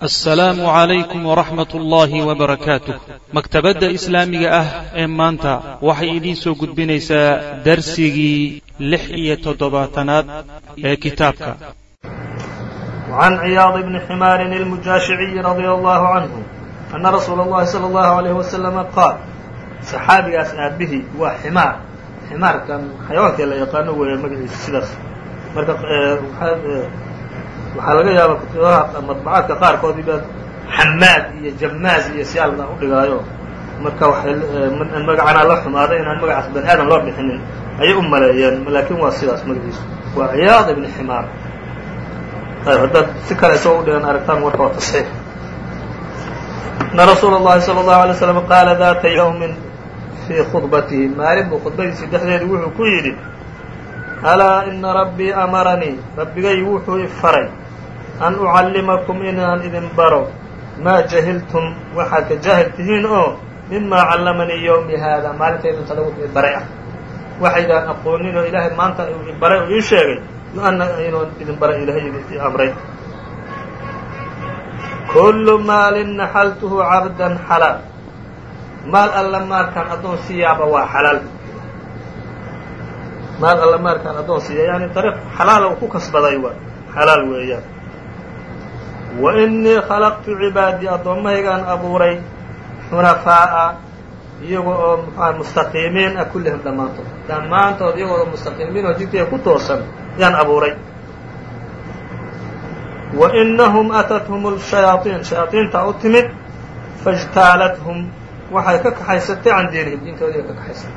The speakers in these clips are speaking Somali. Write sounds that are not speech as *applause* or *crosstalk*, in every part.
asalaamu calaykum waraxmat ullaahi wbarakaatu maktabadda islaamiga ah ee maanta waxay idiin soo gudbinaysaa darsigii lix iyo toddobaatanaad ee kitaabka. An ciyaad bni ximaarin ilmujaashiciyi radia allahu canhu ana rasuula allahi sala allahu alayh wasalama qaal saxaabigaas aabbihii waa ximaar. Ximaarkan xayawaanka la yaqaano weeye magaciisa sidaas. Marka eh, eh, waxaa laga yaaba kutubaha madbacaadka qaarkoodii baa xamaad iyo jamaaz iyo siyaalna u dhigaayo marka magacana la xumaaday inaan magacaas bani aadam loo bixinin ayay u maleeyeen laakin waa sidaas magaciisu waa ciyaad ibn ximaar haddaad si kale isagoo udhigan aragtaan warka waa taصxiix أن رsuul الlahi صلى الlaه عليه وسلم qaala ذata yوم fii khudbatihi maalin buu khudbadiisii dhexdeedi wuxuu ku yidhi alaa ina rabbii amaranii rabbigay wuxuu i faray an ucallimakum inaan idin baro maa jahiltum waxaad ka jaahil tihiin oo mimaa callamanii yowmi haada maalintaydan talagu i baray ah waxaydaan aqoonin oo ilaahay maanta i baray oo ii sheegay ana inuu idin baray ilahay i amray kullu maalin naxaltuhu cabdan xalaal maal alla maarkaan addoon siyaaba waa xalaal maal alla maarkaan addoon siiya yani dariiq xalaala uu ku kasbaday waa xalaal weeyaan wa innii khalaqtu cibaadii addoommahaygaan abuuray xunafaa'a iyago oo mxua mustaqiimiin ah kullihim dhammaantood dhammaantood iyagoo mustaqiimiin oo jidkiga ku toosan yaan abuuray wa inahum atathum shayaaiin shayaaiintaa u timid faاjtaalathum waxay ka kaxaysatay can diinihim diintoodii ka kaxaysatay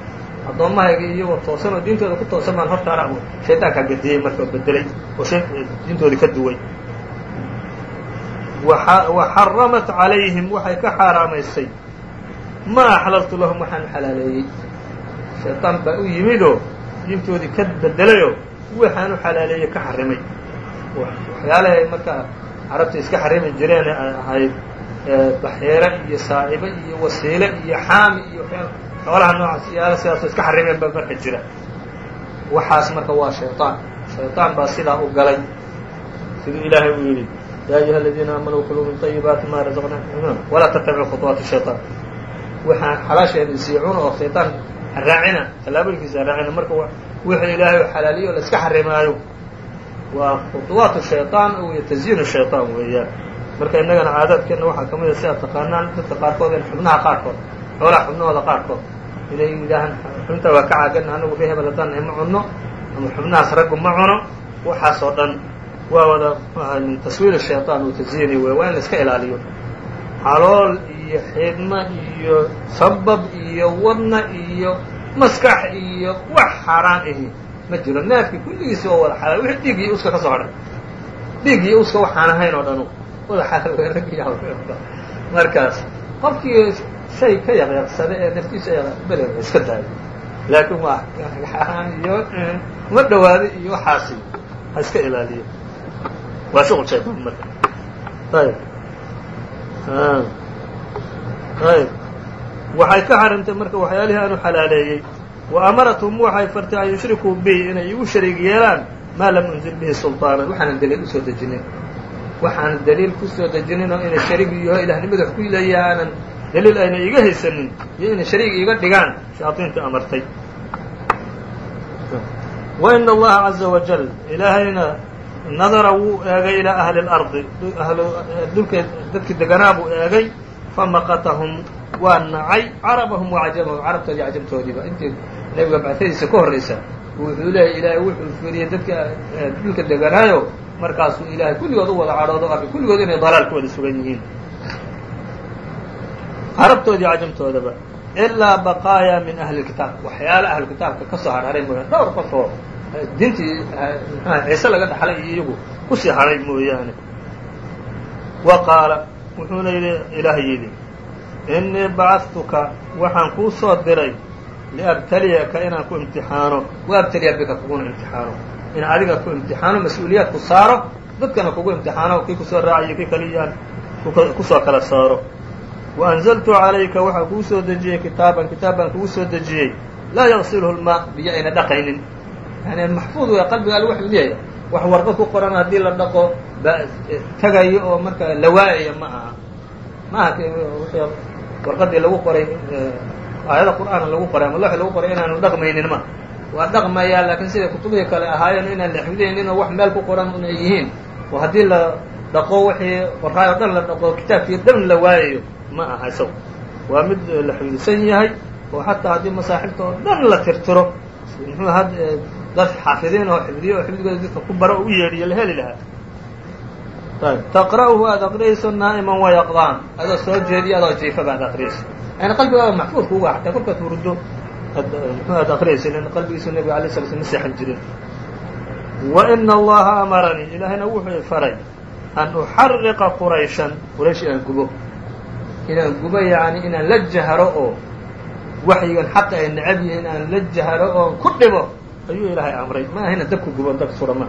addoommahayga iyagoo toosan oo diintooda ku toosan baan hortaana abuur shaydaankaa gadiyey marka oo bedelay oo diintoodii ka duway wa xaramat calayhim waxay ka xaaraamaysay. Ma axlaltu lahum waxaan xalaaleeyey. Shaydaan baa u yimidoo diintoodii ka bedelayoo waxaan u xalaaleeyey ka xarimay. Waxyaalahay markaa carabta iska xarimi jireen ay ahayd baxiire iyo saa'ibe iyo wasiile iyo xaami iyo xoolaha noocaas yaalla sidaasoo iska xarimeen ba marka jira. Waxaas marka waa shayطaan shayطaan baa sidaa u galay. Siduu ilaahay uu yidhi yaa ayuha aladiina aamanuu kuluu min طayibaati ma razaqnaakum walaa tattabicu khuطwaati shayطaan waxaan xalaasheeda isii cuna oo shayطaan haraacina tallaabooyinkiisa haraacina marka wixii ilaahay xalaaliyo o la iska xarimaayo waa khuطwaat shayطaan iyo tasyiin shayطaan weeyaan marka innagana caadaadkeenna waxaa ka mida si aad taqaanaan dadka qaarkood in xubnaha qaarkood xoolaha xubnahooda qaarkood inay yidhaahaan xubinta waa ka caagana anagu ree hebel haddaan nahay ma cunno ama xubnahaas raggu ma cuno waxaas oo dhan waa wada taswiir shayطaan uu tasyiini wey waa in la iska ilaaliyo. Calool iyo xidmo iyo sabab iyo wadna iyo maskax iyo wax xaaraan ahi ma jiro neefkii kulligiisi oo wada xalaal wixii dhiig iyo uska ka soo dhiig iyo uska waxaan ahayn oo dhanu wada xalaal rag markaas qofkii shay ka yaqyaqsada ee naftiisa bele iska daayo. Laakiin waa iyo ma dhawaado iyo waxaasi ha iska ilaaliyo waa shuqul shayطaan marka ayb ayb waxay ka xarimtay marka waxyaalihii aanu xalaaleeyey. Wa amarathum waxay fartay an yushrikuu bi inay igu shariig yeelaan. Maa lam unzil bihi sulطaanan waxaanan daliil u soo dejinin. Waxaanan daliil ku soo dejinin oo inay shariig yaho ilahnimada wax ku leeyaha aanan daliil ayna iga haysanin iyo inay shariig iga dhigaan. Shayaaiintii amartay. Wa ina allaha caza wajal ilaahayna nadara wuu eegay ilaa ahli اlardi dhulka dadkii deganaa buu eegay. Famaqatahum waa nacay. Carabahum wa cajamahum carabtoodii cajamtoodiiba intii nebiga bactadiisa ka horraysa wuxuu leeyahy ilaahay wuxuu firiyey dadka dhulka deganaayo markaasuu ilaahay kulligood u wada cadhoodo arkay kulligood inay dalaal ku wada sugan yihiin. Carabtoodii cajamtoodaba ilaa baqaaya min ahli kitaab. Waxyaala ahlu kitaabka ka soo harharay mooyaan dhowr qof oo diintii mxua ciise laga dhaxlay iyo iyagu ku sii hadhay mooyaane. Wa qaala wuxuuna yidhi ilaah yidhi innii bacadtuka waxaan kuu soo diray liabtaliyaka inaan ku imtixaano. Wa abtaliya bika kuguna imtixaano. In adiga ku imtixaano mas'uuliyaad ku saaro dadkana kugu imtixaano kii ku soo raacayo kii kaliyaan ku soo kala saaro. Wa anzaltu calayka waxaa kuu soo dejiyey kitaaban kitaab baan kugu soo dejiyey. Laa yaqsilhu lmaa biyo ayna dhaqaynin yani maxfuud wey qalbiga al wuxuu leeyahay wax warqad ku qoran haddii la dhaqo tagayo oo marka la waayaya ma aha. Ma warqadii lagu qoray aayada qur'aan lagu qoray ama looxi lagu qoray inaanu dhaqmaynin ma waa dhaqmayaa laakiin siday kutubihii kale ahaayeen inaan la oo wax meel ku qoran un yihiin. Oo haddii la dhaqo wixii qorraay o dhan la dhaqo kitaabkii dhan la waayayo ma aha isago waa mid la yahay oo xataa haddii masaaxibta oo dhan la tirtiro. Muxuu had dad xaafidiin oo xifdiyo oo xifdigooda dadka ku bara oo u yeedhiyo la heli lahaa. Taqra'uhu aad aqriyayso naa'iman wayaqdaan adoo soo jeediyo adoo jiifa baad aqriyayso yani qalbigaada maxfuud kuga xataa kolkaad muxuu aad aqriyaysa lan qalbigiisu nebiga alay sala sl seexan jirin wa ina allaha amaranii ilaahayna wuxuu faray an uxariqa qurayshan. Quraysh inaan gubo. Inaan gubo yani inaan la jahro oo waxyigan xaqa ay necab yihiin aan la jahro oon ku dhibo ayuu ilaahay amray. Ma ahina dabku gubo dab sura ma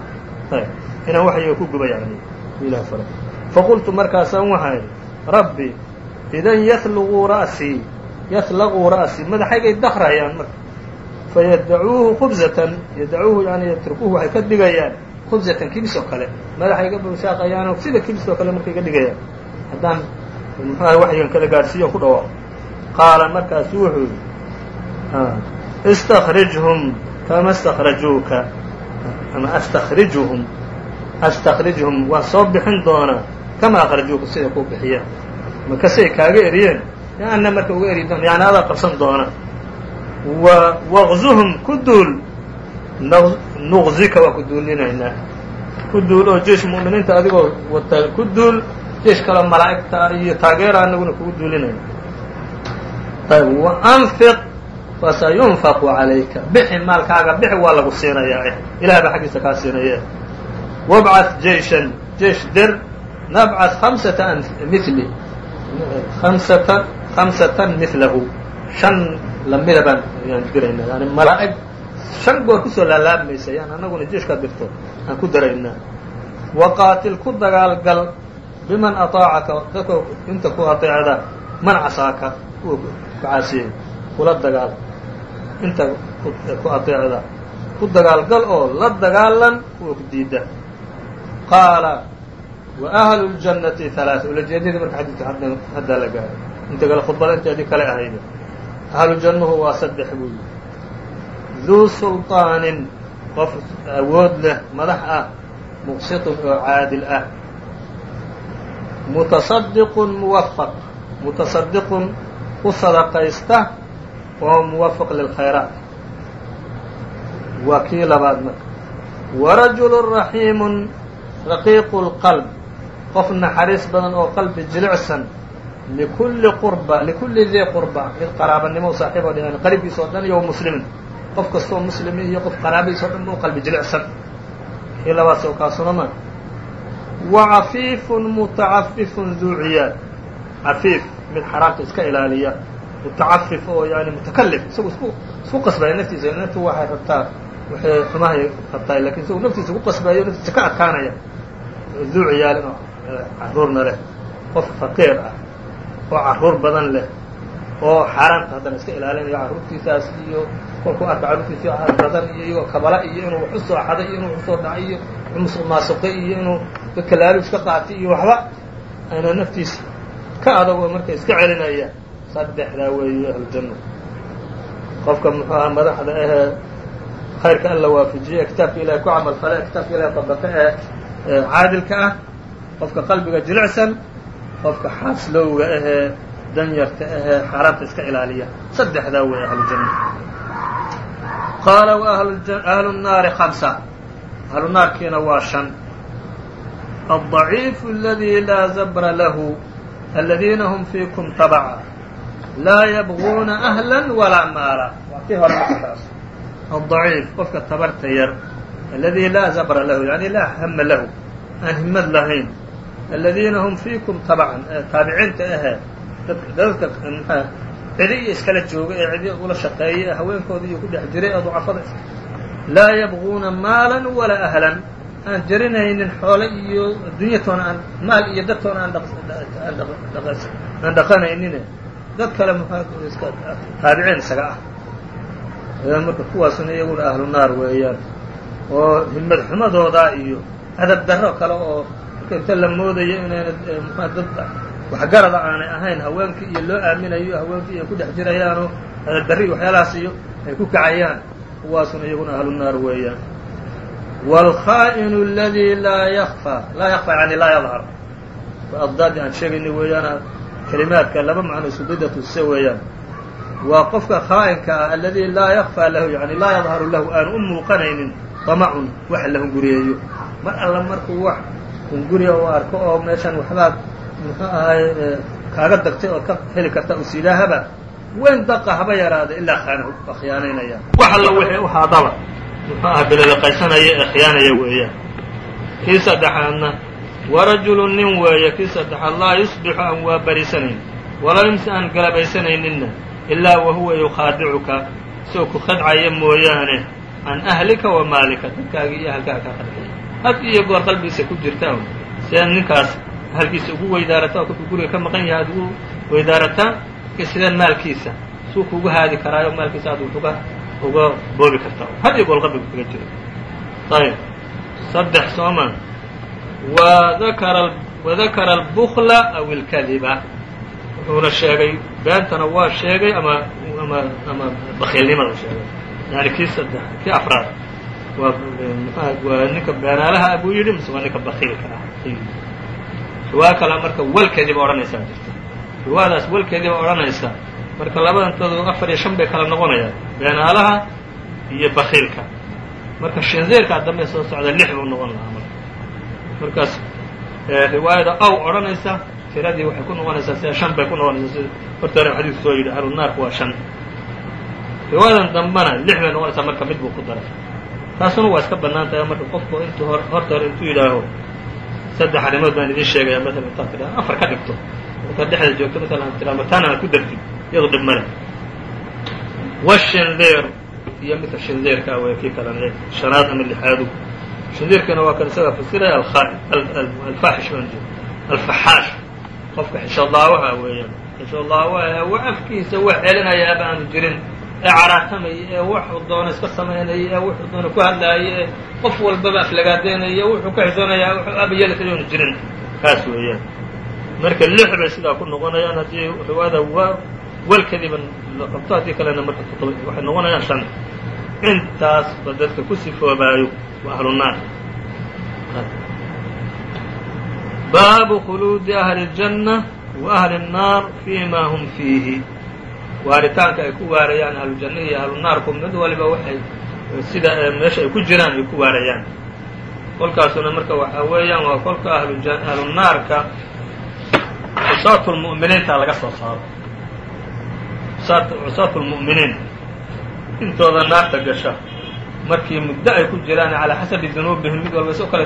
inaan waxyiga ku gubo yani ilahay faray faqultu markaasaan waxaa idhi rabbi idan yatluguu ra'sii yatlaquu ra'sii madaxaygay dakrayaan marka. Fayadacuuhu khubzatan yadacuuhu yani yatrukuuhu waxay ka dhigayaan khubzatan kibis oo kale. Madaxayga bushaaqayaanoo sida kibis oo kale markay ka dhigayaan haddaan muxuaha waxyigan kala gaadhsiiyo ku dhawaaqo. Qaala markaasu wuxuu yidhi istakrijhum kama istakrajuuka ama astakrijuhum astakrijhum waan soo bixin doonaa kama akrajuuka siday kuu bixiyeen makasay kaaga eriyeen yaana marka uga eri doona yani adaa qabsan doona wa waqzuhum ku duul nuqzika waa ku duulinaynaa ku duul oo jeish mu'miniinta adigoo wata ku duul jeish kale malaa'igta iyo taageera anaguna kugu duulinayna ayb wa anfiq fasayunfaqu calayka bixi maalkaaga bixi waa lagu siinayaa ilaah baa xaggiisa kaa siinaya wabcad jeishan jeish dir nabcad hamsata mili amsata hamsatan milahu shan lamida baan yaan diraynaa yani malaa'ig shan goor ku soo laalaabmaysa yaan anaguna jeishkaad dirto aan ku daraynaa waqaatil ku dagaalgal biman aطaacaka dadka inta ku aطeecda man casaaka kuwa ku caasiyey kula dagaal inta ku adeecda ku dagaalgal oo la dagaalan kuwa ku diida. Qaala wa ahlu ljannati alaa ulajeedadii marka xadiidka haddaa la gaaray. Inta kale khudbada inteedii kale ahayde ahlu waa saddex buu duu sulطaanin qof awood leh madax ah muqsitun oo caadil ah. Mutasadiqun muwafaq mutasadiqun u sadaqaysta oo muwafaq lilkhayraat waa kii labaad marka warajulu raxiimun raqiiqu اlqalb qof naxariis badan oo qalbi jilicsan likulli qurba likulli dii qurba mid qaraabanimo saaxiib o dhan qariibkiisa o dhan iyo muslimin. Qof kastoo muslimi iyo qof qaraabadiisa o dhan u qalbi jilicsan. Kii labaas oo kaasuna ma. Wa cafiifun mutacafifun duu ciyaad. Cafiif mid xaraamta iska ilaaliya mutacafif oo yani mutakalif isagu isku isku qasbaya naftiisa naftu waxay rabtaa waxay xumahay rabtaa laakiin isagu naftiisa ku qasbayo naftiisa ka adkaanaya. Duu ciyaalin oo caruurna leh qof faqiir ah oo carruur badan leh oo xaaraamta haddana iska ilaalinayo carruurtiisaas iyo kolkuu arka carruurtiisi badan iyo iyagoo kabala iyo inuu wax u soo xaday iyo inuu wax u soo dhacay iyo musuq maasuqay iyo inuu dadka laaluus ka qaatay iyo waxba ayna naftiisa ka adagoo marka iska celinaya saddexdaa weeye ahlujanno qofka muxuu aha madaxda ahee khayrka alla waafajiye kitaabka ilahay ku camal fale kitaabka ilahay dabaqe ee caadilka ah qofka qalbiga jilicsan qofka xaaslowga ahee danyarta ahee xaaraanta iska ilaaliya. Saddexdaa weeye ahlujanno qaala wa ahlu nnaari hamsa ahlu naarkiina waa shan. Alضaciifu aladi laa zabra lahu aladiina hum fiikum tabca laa yabغuuna أhla walaa maala waa kii hore marka taas الضaciif qofka tabarta yar aladi laa zabra lahu yani laa hama lahu aan himad lahayn aladiina hm fiikum tabcan taabiciinta ahee dadka mxaa cidi iyo iskala jooga ee cidi ula shaqeeyay ee haweenkooda iyo ku dhex jiray ee ducafada laa yabغuuna maala walaa ahlan aan jarinaynin xoole iyo addunyatoona aan maal iyo dadtoona aan aan dhaqanaynine dad kale taabiciin isaga ah. Marka kuwaasuna iyaguna ahlu naar weeyaan oo himmad xumadoodaa iyo adab darro kale oo inta la moodayo inayna eh, ah, dad waxgarada aanay ahayn haweenkii iyo loo aaminayo haweenkii ay ku dhex jirayaanoo adab darri iyo iyo ay ku kacayaan kuwaasuna iyaguna ahlu naar weeyaan. Wاlkhaa'inu اladii laa yakfaa laa yakfaa yani laa yadhar adaabi aan sheegayna weeyaan kelimaadka laba macno isudidatusse weeyaan. Waa qofka khaa'inka ah aladi laa yakfى lahu yani laa yadharu lahu aanu u muuqanaynin damacun wax la hunguriyeeyo. Mar alla markuu wax hunguriya u arko oo meeshan waxbaad muxuu ahay kaaga dagtay ood ka heli karta u weyn daqa haba yaraada ilaa khaanahu waa khiyaanaynaya wax alla wixii u haadaba muxuu aha bililiqaysanaya ee khiyaanaya weeyaan. Kii saddexaadna warajulu nin weeye kii saddexaad laa yusbixu aan waa barisanayn walaa yumsi aan galabaysanayninna ilaa wahuwa yukhaadicuka isagoo ku khadcaya mooyaane can ahlika wa maalika dadkaagii iyo ahalkaa kaa qadcaya had iyo goor qalbigiisa ku jirtaa sidee ninkaas ahalkiisa ugu weydaarataa kolkuu guriga ka maqan yahay aad ugu weydaarataa sidee maalkiisa suu kuugu haadi karaayo maalkiisa aad uga uga boobi kartaa had iyo goor qalbiga kaga jira ayb saddex sooma wadakara albukla aw ilkadiba wuxuuna sheegay beentana waa sheegay ama ama ama bakiilnimada sheegay yani kii saddex kii afraad waa waa ninka beenaalaha buu yidhi mise waa ninka bakiilka ah riwaayo kale marka walkeediiba odhanaysaa jirta riwaayadaas walkeediiba odhanaysa marka labadantoodu afar iyo shan bay kala noqonayaan beenaalaha iyo bakiilka marka shinziirkaa dambe soo socda lix buu noqon lahaa markaas riwaayada aw odhanaysa tiradii waxay ku noqonaysaa sida shan bay ku noqonaysaa sida horta hore xadiidku soo yidhi ahlu naarku waa shan. Riwaayadan dambena lix bay noqonaysaa marka mid buu ku daray. Taasuna waa iska bannaan tahay marka qofku intuu hor horta hore intuu yidhaaho saddex arrimood baan idin sheegaya maalan intaad tidhaha afar ka dhigto. Markaad dhexda joogto maalan ad tidhaha mataan aan ku dartid iyadu dhib male washindeer iyo midka shindeerka wey kii kalena shanaad ama lixaadu shindeerkana waa kan isaga fasiraya alfaaxish alfaxaash qofka xishadaawaha weeyaan. Xishadaawaha wa afkiisa wax celinayaaba aanu jirin. Ee caraatamaya ee wuxuu doono iska samaynaya ee wuxuu doono ku hadlaaya ee qof walbaba aflagaadeynaya wuxuu ka xisoonayaa wuxuu abayelkayoonu jirin. Kaas weeyaan. Marka lix bay sidaa ku noqonayaan haddii riwaayada wa walkadiiba la qabto haddii kalena marka waxay noqonayaan shan intaasba dadka ku sifoobaayo waa ahlu naar baabu khuluudi ahli اljanna wa ahli الnaar fima hum fiihi waaritaanka ay ku waarayaan ahlujanna iyo ahlu naarku mid waliba waxay sida meesha ay ku jiraan ay ku waarayaan kolkaasuna marka waxaa weeyaan waa kolka ahlu naarka cusaatu lmu'miniinta laga soo saaro cusaatu lmu'miniin intooda naarta gasha markii muddo ay ku jiraan calaa xasabi dunuubihim mid walba is u kala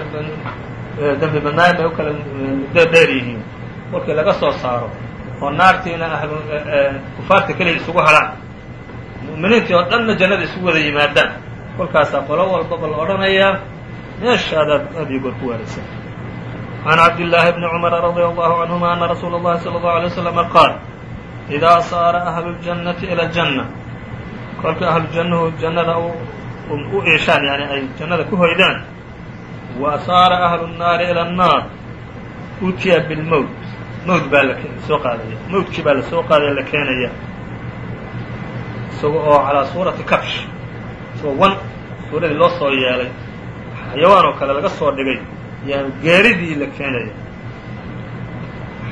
dembi badnaayn bay u kala muddo dheer yihiin kolkii laga soo saaro oo naartiina ahlu kufaarta keliya isugu hadhaan mu'miniintii oo dhanna jannada isugu wada yimaadaan kolkaasaa qolo walbaba la odhanayaa meeshaadaad aad iyo goor ku waaraysa can cabdillaahi bni cumara radia allahu canhuma ana rasuula اllahi salى اllahu alay waslama qaal idaa saara ahlu ljannati ila janna kolka ahlu jannahu jannada u iishaan yani ay jannada ku hoydaan wa saara ahlu nnaari ila annaar utiya bilmowt mowt baa la soo qaadaya. Mowtkii baa la soo qaadaya la keenaya. Isaga oo calaa suurati kabsh isagoo wan suuradii loo soo yeelay xayawaan oo kale laga soo dhigay yaa geeridii la keenaya.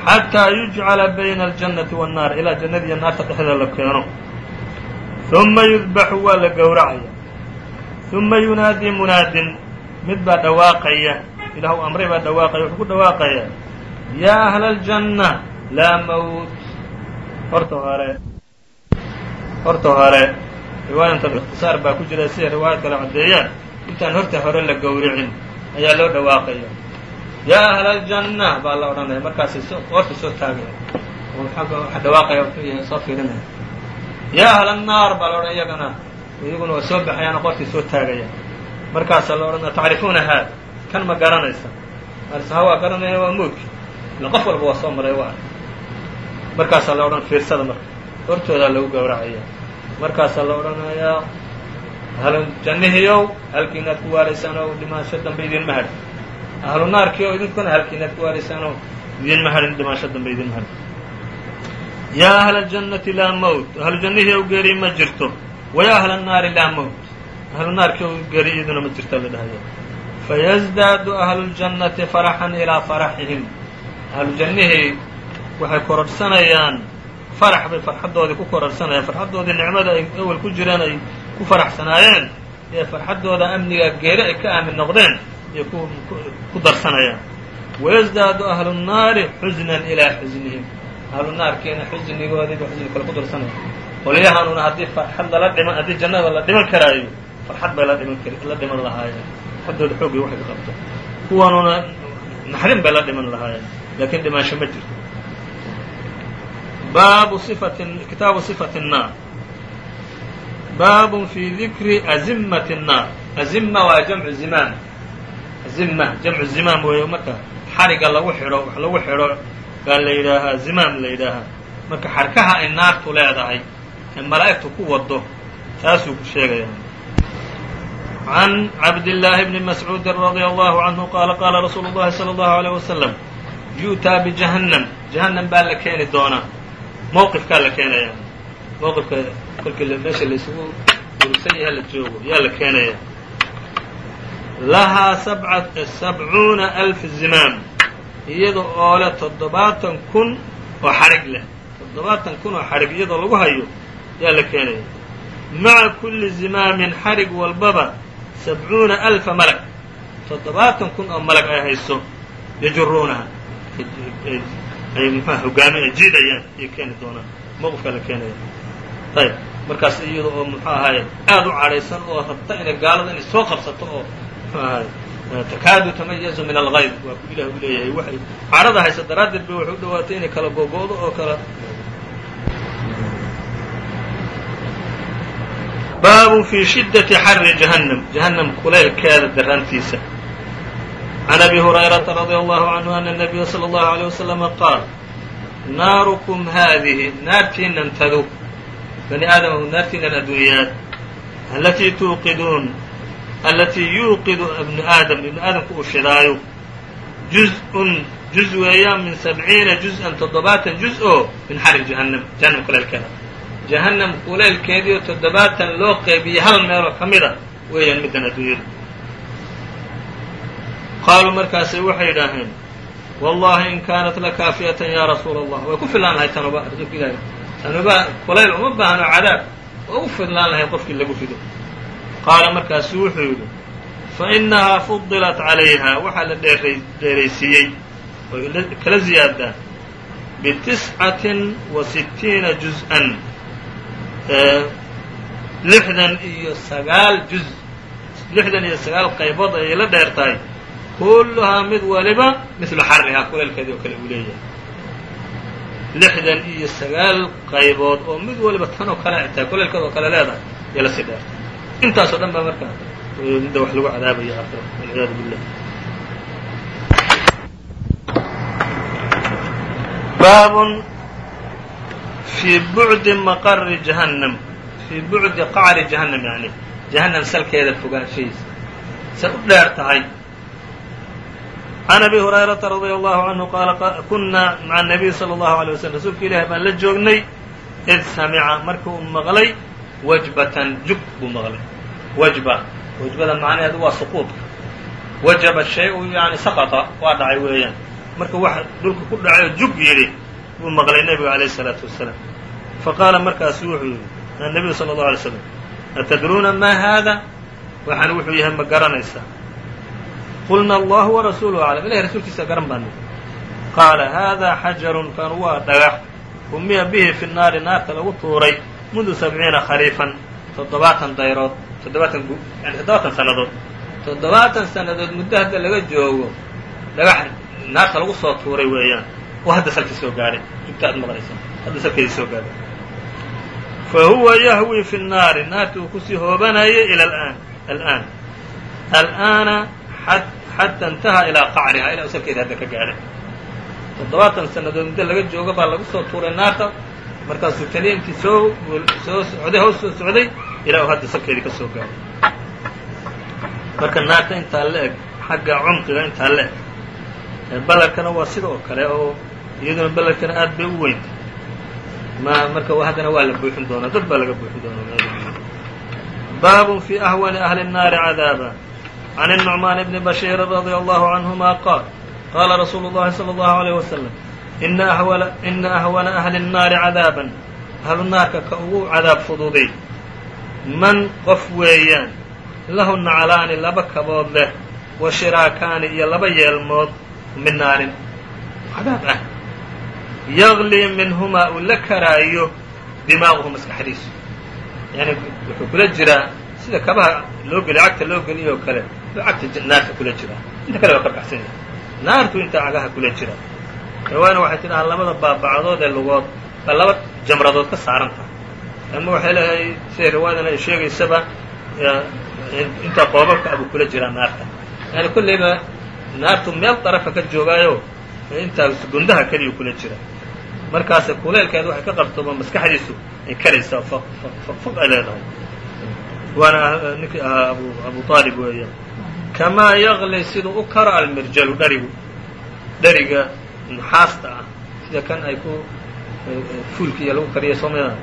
Xataa yujcala bayna aljannati waannaar ilaa jannadiiyo naarta dhexdeeda la keeno uma yudbaxu waa la gowracaya uma yunaadii munaadin mid baa dhawaaqaya ilah u amray baa dhawaaqaya wuxuu ku dhawaaqaya yaa ahla aljanna laa mawt horta hore horta hore riwaayanta ikhtisaar baa ku jira siday riwaayad kale caddeeyaan intaan horta hore la gowricin ayaa loo dhawaaqaya yaa ahla aljanna baa la odhanaya markaasay qoorta soo taagaya oo dhawaaqaya soo fiirinaya yaa ahla annaar baa la odhan iyagana iyaguna waa soo baxayaan oo soo taagaya markaasaa la odhanaya tacrifuuna haad kan ma garanaysa arsaha waa garanaya waa moodki ila qof walba waa soo maray waa markaasaa la odhan fiirsada marka hortoodaa lagu gowracaya markaasaa la odhanayaa ahlu jannihiyow halkiinaad ku waaraysaan dhimaasho dambe idinma hadhin ahlu naarkiyow idinkuna halkiinaad ku waaraysaan oo idinma dhimaasho dambe idinma hadhin yaa ahla aljannati laa mowt ahlu jannihiyow geeri ma jirto wayaa ahla annaari laa mowt ahlu naarkiyow geeri iyaduna ma jirta la dhahaya fayasdaadu ahlu ljannati faraxan ilaa faraxihim ahlu jannihii waxay kororhsanayaan farax bay farxaddoodii ku kororhsanayaan farxaddoodii nicmada ay awel ku jireen ay ku faraxsanaayeen ee farxaddooda amniga geeri ay ka aamin noqdeen ayay ku darsanayaan wayasdaadu ahlu nnaari xusnan ilaa xusnihim ahlu naarkiina xusnigoodiiba xusni kale ku darsanaya qolyahanuna haddii farxad lala dhiman haddii jannada la dhiman karaayo farxad bay la dhiman la dhiman lahaayeen farxaddooda xoogay waxay ka qabto kuwanuna naxdin bay la dhiman lahaayeen laakiin dhimaansho ma jirto baabu sifati kitaabu sifati الnaar baabun fi dikri azimati الnaar azima waa jamcu zimaam azima jamcu zimaam weeyo marka xariga lagu xidho wax lagu xidho baa la yidhaahaa zimaam la yidhaahaa marka xarkaha ay naartu leedahay ee malaa'igtu ku wado taasuu ku sheegaya. Can cabdillaahi bni mascuudi radia allahu canhu qaala qaala rasuulu llahi sala allahu alayh wasalam yu'taa bijahannam jahannam baa la keeni doonaa. Mowqifkaa la keenaya. Mowqifka kolkii meesha laysugu dursan yaha la joogo yaa la keenaya. Lahaa sabcuuna alf zimaam iyada oo leh toddobaatan kun oo xadhig leh. Toddobaatan kun oo xadhig iyadoo lagu hayo yaa la keenaya. Maعa kuli zimaamin xadhig walbaba sabcuuna alfa malag toddobaatan kun oo malag ay hayso yajuruunaha. Ay mxua hogaami ay jiidayaan ayay keeni doonaan. Mowqifkaa la keenaya. Ayb markaas iyada oo muxuu ahaye aad u cadhaysan oo rabta inay gaalada inay soo qabsato oo muxuu ahaye takaadu tamayazu min algayb waa ku ilah u leeyahay waxay cadhada haysa daraaddeed bay waxay u dhawaatay inay kala gogo'do oo kala baab fi shidaةi xari jahannam jahannam kulaylkeeda daraantiisa can abi hurayrata radي allahu canhu ana الnabiya slى اllahu عalيه waslama qaal naarukum haadihi naartiinan tadu bani aadam naartiinan adduunyaad alatii tuuqiduun alatii yuuqidu ibnu aadam ibnu aadamku uu shidaayo juz-un juz weeyaan min sabciina juz-an toddobaatan juz oo min xari jahannam jahannam kulaylkeeda jahannam kulaylkeediio toddobaatan loo qeybiyey hal meeloo ka mid a weeyaan middan adduunyadu qaaluu markaasay waxay idhaaheen wallahi in kaanat la kaafiyatan yaa rasuula allah way ku fillaan lahay tanuba rasuulka ilaahi tanuba kulayl uma baahno cadaab waa u fidlaan lahay qofkii lagu fido qaala markaasu wuxuu yidhi fa inahaa fudilat calayha. Waxaa la dheeraysiiyey oy kala ziyaadaa bitiscatin wa sittiina juz-an. Lixdan iyo sagaal juz lixdan iyo sagaal qaybood ayay la dheer tahay kulluhaa mid waliba mislu xarihaa kulaylkeedii oo kale uu leeyahay. Lixdan iyo sagaal qaybood oo mid waliba tan oo kale ay tahay kulaylkeed oo kale leedahay ayay la sii intaasoo dhan baa marka? Midda wax lagu cadaabaya aakhira walciyaadu billah. Baabun fii bucdi maqari jahannam. Fii bucdi qacri jahannam yani. Jahannam salkeeda fogaanshahiisa say u dheer tahay. Can abi hurayrata radia allahu canhu qaala kunaa maca nabiy sala allahu alay waslm rasuulka ilaahi baan la joognay id samica markii maqlay wajbatan jug buu maqlay. Wajba. Wajbada macnaheedu waa suquudka wajaba shay-u yani saqata waa dhacay weeyaan. Marka wax dhulka ku dhacay oo jug yidhi buu maqlay nebigu alayh isalaatu wasalaam fa qaala markaasu wuxuu yidhi nebiyu sala allahu alay slam atadruuna maa haada? Waxaan wuxuu yahay ma garanaysaa qulna allahu warasuuluhu aclam. Ilahi rasuulkiisa garan baana qaala haadaa xajarun kan waa dhagax. Rumiya bihi fi naari naarta lagu tuuray mundu sabciina khariifan toddobaatan dayrood toddobaatan yani toddobaatan sannadood toddobaatan sannadood muddo hadda laga joogo dhagax naarta lagu soo tuuray weeyaan oo hadda salka soo gaadhay jugta ad maqlaysa hadda salkeedii soo gaadhay fa huwa yahwi fi nnaari naarti uu ku sii hoobanayay ila alaan al'aan al'aana xata intahaa ilaa qacrihaa ilaa u salkeedii hadda ka gaadhay toddobaatan sannadood muddo laga joogo baa lagu soo tuuray naarta markaasuu taniya intii soo soo socday hoos soo socday ilaa uu hadda salkeedii ka soo gaaro marka naarta intaa la eg xagga cumqiga intaa la eg ballarkana waa sida oo kale oo iyaduna ballarkana aad bay u weynta ma marka haddana waa la buuxin doonaa dad baa laga buuxin doonaa baab fi أhwni أhli الnaari cadaaba عan النucmaan bni bashiir radي allahu canهuma qaal qaala rasuulu الlahi slى الlahu عalيه waslم ina ahwana ahli الnaari cadaaban ahlu naarka ka ugu cadaab fududay man qof weeyaan lahu naclaani laba kabood leh wa shiraakaani iyo laba yeelmood min naarin cadaab ah yagli minhumaa uu la karaayo dimaaquhu maskaxdiisu yani wuxuu kula jiraa sida kabaha loo geliyo cagta loo geliyo oo kale cagta naarta kula jiraa inta kale waa ka baxsan yahay naartu intaa cagaha kula jira riwaayana waxay tidhahaa labada baabacdood ee lugood baa laba jamradood ka saaran tahay. Ama waxay leedahay siday riwaayadan ay sheegaysaba intaa qoobabka abuu kula jiraa naarta. Yani kollayba naartu meel darafa ka joogaayo intaas gundaha keliyu kula jira markaas kuleelkeeda waxay ka qabtoba maskaxdiisu ay karaysaa fog ay leedahay. Waana ninkii ahaa abu aalib weeya kamaa yaqli siduu u karo almirjalu dharigu? Dhariga nuxaasta ah sida kan ay ku fuulka iyo lagu kariya soomada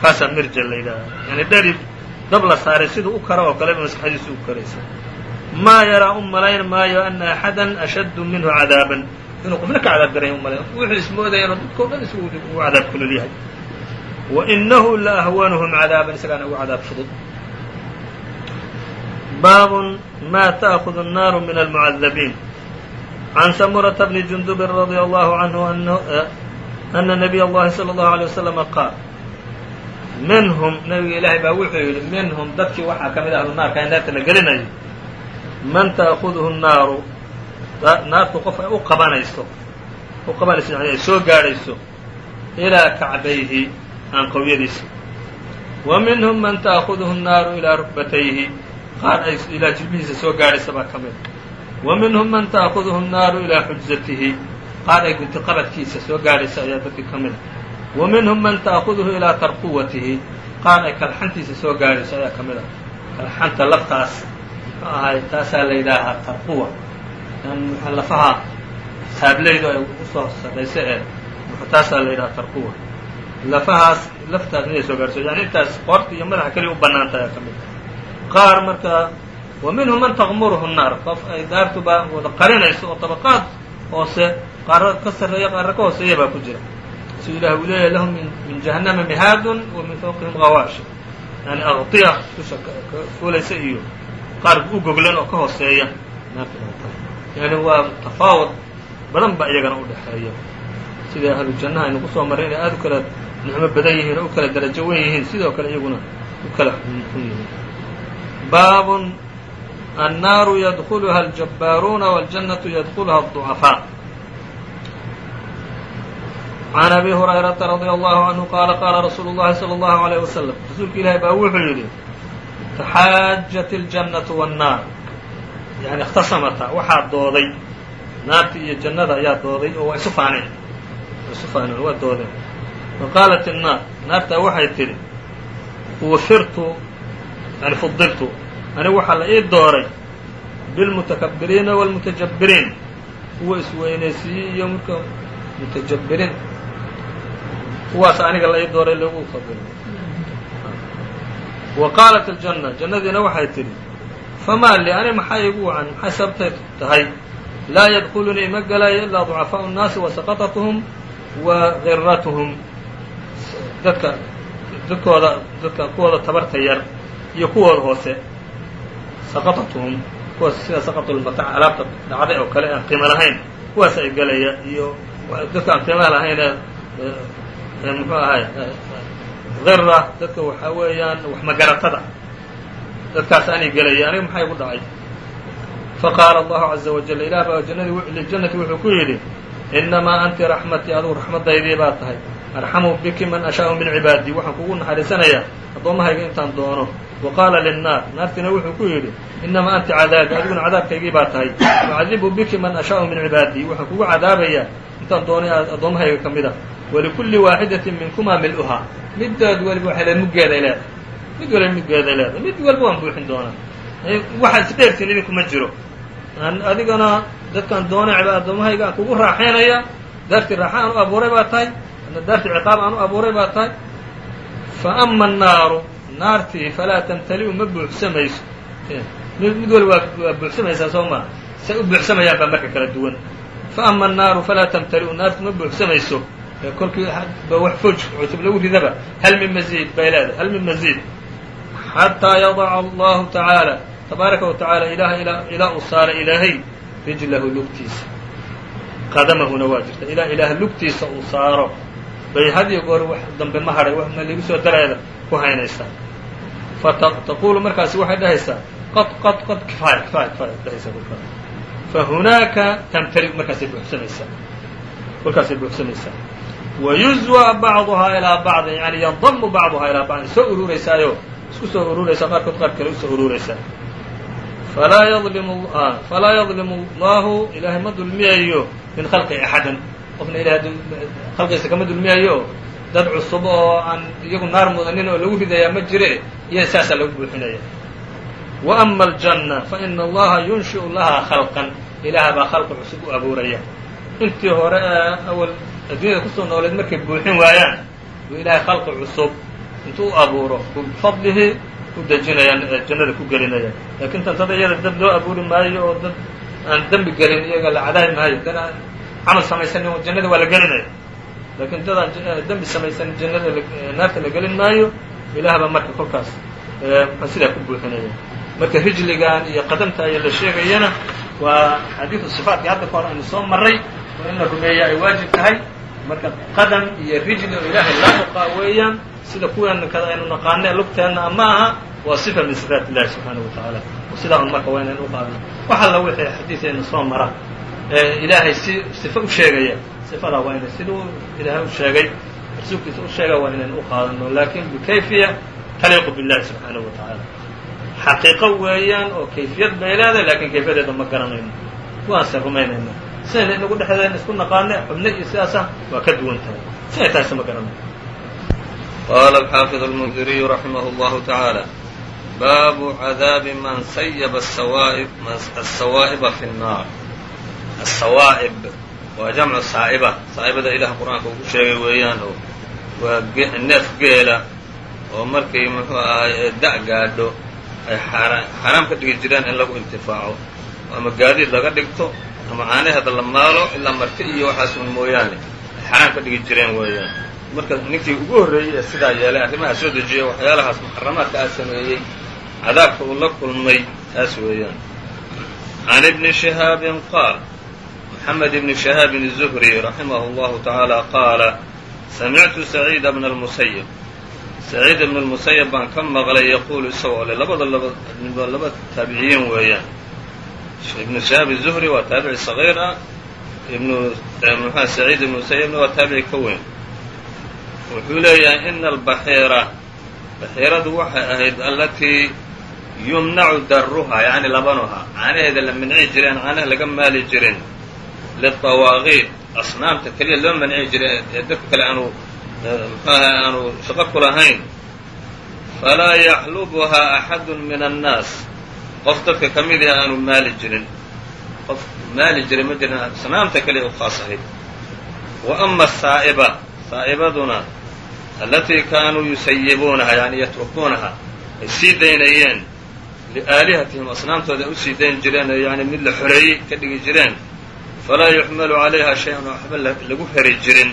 kaasaa mirjal la yidhaaha yani dhari dab la saaray siduu u karo oo kaleba maskaxdiisu u karaysa maa yaraa u malayn maayo ana axada ashaddu minhu cadaaban inuu qofna ka cadaab daranya u malayn wuxuu ismoodaya inuu dadkao dhan is ugu cadaab kulol yahay wa inahu la ahwanuhum cadaaban isagaana ugu cadaab fudud baab ma تأخذ الناr min الmعذبين can samurata bni jundubin radia allahu canhu ana nabiy allahi sala allahu alay wasalama qaal minhum nabiga ilaahay baa wuxuu yidhi minhum dadkii waxaa ka mid ahlu naarka naarta la gelinayo man ta'khuduhu naaru naartu qof ay u qabanayso u qabanayso yani ay soo gaadhayso ilaa kacbayhi aanqowyadiisa wa minhum man ta'khuduhu naaru ilaa rukbatayhi qaar ay ilaa jilbihiisa soo gaadhaysa baa ka mid minhum man ta'kuduhu الnaaru ilaa xujzatihi qaar ay gunti qabadkiisa soo gaadhaysa ayaa dadkii ka mid wa minhum man ta'kuduhu ilaa tarquwatihi qaar ay kalxantiisa soo gaadhayso ayaa ka mid a kalxanta laftaas muxuu ahay taasaa la yidhaahaa tarquwa lafaha saablaydu ay u soo sarrayso ee taasaa la yidhaha tarquwa lafahaas laftaas inay soo gaadhayso yani intaas qoorta iyo madaxa keliya u banaanta ayaa ka mid qaar markaa wa minhum man taqmuruhu naar qof ay daartu baa wada qarinayso oo tabaqaad hoose qaaro ka sarreeya qaaro ka hooseeya baa ku jira. Si ilaah uu leeyahay lahum min jahannama mihaadun wa min fawqihim gawaashi yani aqtiya dusha fuulaysa iyo qaar u goglan oo ka hooseeya. Yani waa tafaawud badan ba iyagana u dhexeeya. Sidai ahlu jannaha aynu ku soo marray inay aad u kala nicmo badan yihiin oo u kala darajo wen yihiin sidoo kale iyaguna u kala xun yihiin. Baabun الnaaru ydkluha الجabaaruuna والجanaةu ydkluha الضعفاء عan abi هurayraةa radي الlahu عanهu qaala qaala rasuulu الlahi slى الlahu عalيه waslم rasuulka ilaahi baa wuxuu yidhi taxaajat الجanaةu والnaar yani اkhtasamata waxaa dooday naarta iyo jannada ayaa dooday oo waa isu faaneen isu faaneen waa doodeen faqaalat الnaar naartaa waxay tidhi wfirtu yani fudiltu anigu waxaa la ii dooray bilmutakabiriina wاlmutajabiriin kuwa isweynaysiiye iyo marka mutajabiriin kuwaas aniga la ii dooray lagu fadilo wa qaalat aljanna jannadiina waxay tidhi famaa li ani maxaa iigu wacan maxay sababtay tahay? Laa yadkulunii ma galayo ilaa ducafaau nnaasi wa wa qiratuhum dadka dadkooda dadka kuwooda tabarta yar iyo kuwooda hoose saqaطatuhum kuwaas sida saqaطulmatac alaabta dhacday oo kale aan qiimo lahayn kuwaas ay gelaya iyo dadka aan qiimaha lahayn ee muxuu ahay hira dadka waxaa weeyaan wax magaratada dadkaas aanay gelaya aniga maxaa igu dhacay faqaala allahu caza wajal ilah baa liljannati wuxuu ku yidhi inamaa anti raxmatii adugu raxmadaydii baa tahay arxamu biki man ashaau min cibaadii waxaan kugu naxariisanayaa addoommahayga intaan doono. Wa qaala linnaar naartiina wuxuu ku yidhi inamaa anti cadaabi adiguna cadaabkaygii baa tahay. Ucadibu biki man ashaau min cibaadii waxaan kugu cadaabayaa intaan doonay addoommahayga ka mid a walikulli waaxidatin minkumaa mil-uhaa. Weliba waxay leedahay muggeeday leedahay mid walba midgeeday leedahay mid walba waan buuxin doonaa. Waxaad isdheertiin idinkuma jiro. Adigana dadkaan doonayba addoommahayga aan kugu raaxaynaya daartii raaxa aan u abuuray baa tahay daartii ciqaab aan u abuuray baa tahay fa ama annaaru naartii falaa tamtali'u ma buuxsamayso mid waliba waa buuxsamaysaa soo maa say u buuxsamayaan baa marka kala duwan fa ama annaaru falaa tamtali'u naartu ma buuxsamayso kolkii ba wax foj cutub lagu ridaba hal min maziid bay leedahay hal min maziid xataa yadaca allahu tacaala tabaaraka wa tacaala ilaah ilaa uu saara ilaahay rijlahu lugtiisa qadamahuna waa jirta ilaa ilaah lugtiisa uu saaro bay had iyo goor wax dambe ma hadhay wax ma ligu soo dareeda ku haynaysaa fa taquulu markaasi waxay dhahaysaa qad qad qad kifaaya kifaaya kifaaya dhahaysaa kolkaas fa hunaaka tamtali markaasay buuxsamaysaa kolkaasay buuxsamaysaa wayuzwa bacduhaa ilaa bacdin yani yandamu bacduhaa ilaa bacdin soo uruuraysaayo isku soo ururaysaa qaarkood qaar kale u soo ururaysaa falaa yadlimu falaa yadlimu allahu ilaahay ma dulmiyayo min khalqi axadan qofna ilahay khalqiisa kama dulmiyayo dad cusub oo aan iyagu naar mudanin oo lagu ridayaa ma jire iyo saasaa lagu buuxinaya. Wa ama aljanna fa ina allaha yunshi'u lahaa khalqan. Ilaah baa khalqi cusub u abuuraya. Intii hore awal adduunyada ku soo nooleed markay buuxin waayaan buu ilaahay khalqi cusub intuu u abuuro bifadlihi u dejinayaan jannada ku gelinayaan. Laakiin tantada iyada dad loo abuuri maayo oo dad aan dembi gelin iyaga la cadaabi maayo camal samaysanin jannada waa la gelinaya laakiin dad aan dembi samaysanin jannada naarta la gelin maayo ilaah baa marka kolkaas sidaa ku buuxinaya. Marka rijligan iyo qadamta aya la sheegayana waa xadiidu sifaatkii hadda ka aynu soo maray oo in la rumeeya ay waajib tahay. Marka qadam iyo rijli oo ilaahay laamuqaa weeyaan sida kuweena kada aynu naqaane lugteenna ma aha waa sifa min sifaat illahi subxaanahu wa tacaala sidaa un marka waa inaynu uqaadno wax alla wixii xadiideena soo mara ilaahay si sife u sheegaya. Sifadaa waa inay siduu ilaahay u sheegay rasuulkiisa u sheega waa inaynu u qaadano. Lakin bikayfiya taliiqu billahi subxaanahu wa tacaala xaqiiqo weeyaan oo kayfiyad bay leedahay laakiin kayfiyadeeda ma garanayno. Waanse rumaynayna sidayna inagu dhexdeedana isku naqaane xubno iyo sidaasah waa ka duwan tahay. Siday taasi ma garanayno. Qala alxaafid almundiriyu raximah llahu tacaala baabu cadaabi man sayaba asawaaiba fi nnaar asawaa'ib waa jamcu saa'iba saa'ibada ilaah qur'aanka ugu sheegay weeyaan oo waa neef geela oo markay muxuu ahaay da' gaadho ay xaaraam ka dhigi jireen in lagu intifaaco. Ama gaadiid laga dhigto ama caanaheeda la maalo ilaa marti iyo waxaas un mooyaane. Ay xaaraam ka dhigi jireen weeyaan. Marka ninkii ugu horreeyey ee sidaa yeelay arrimaha soo dejiyay waxyaalahaas muxaramaadka aa sameeyey cadaabka uu la kulmay taas weeyaan. Can ibni shihaabin qaal moxamed ibni shihaabin الzuhri raximah اllahu tacaala qaala samictu saciida bna اlmusayib saciid ibn اlmusayab baan ka maqlay yaquulu isagoo le labada laba laba taabiciyiin weeyaan ibnu shihaab الzuhri waa taabici sagiir ah ibnu mxua saciid ibnu musayabna waa taabici ka weyn wuxuu leeyahay ina albaxiira baxiiradu waxay ahayd allatii yumnacu daruha yacni labanuha caanaheeda la manci jiray aan caanaha laga maali jirin liطawaaqiid asnaamta keliya loo manci jiray ee dadka kale aanu mxuaha aanu shaqo ku lahayn falaa yaxlubuhaa axadu min annaas qof dadka ka mid ah aanu maali jirin qof maali jiray ma jirin asnaamta keliya u khaas ahayd wa ama asaa'iba saa'ibaduna alatii kaanuu yusayibuunaha yani yatrukuunaha ay sii daynayeen liaalihatihim asnaamtooda ay u sii dayn jireen oo yani mid la xoreeyey ka dhigi jireen falaa yuxmalu calayha shay-an oo waxba lagu heri jirin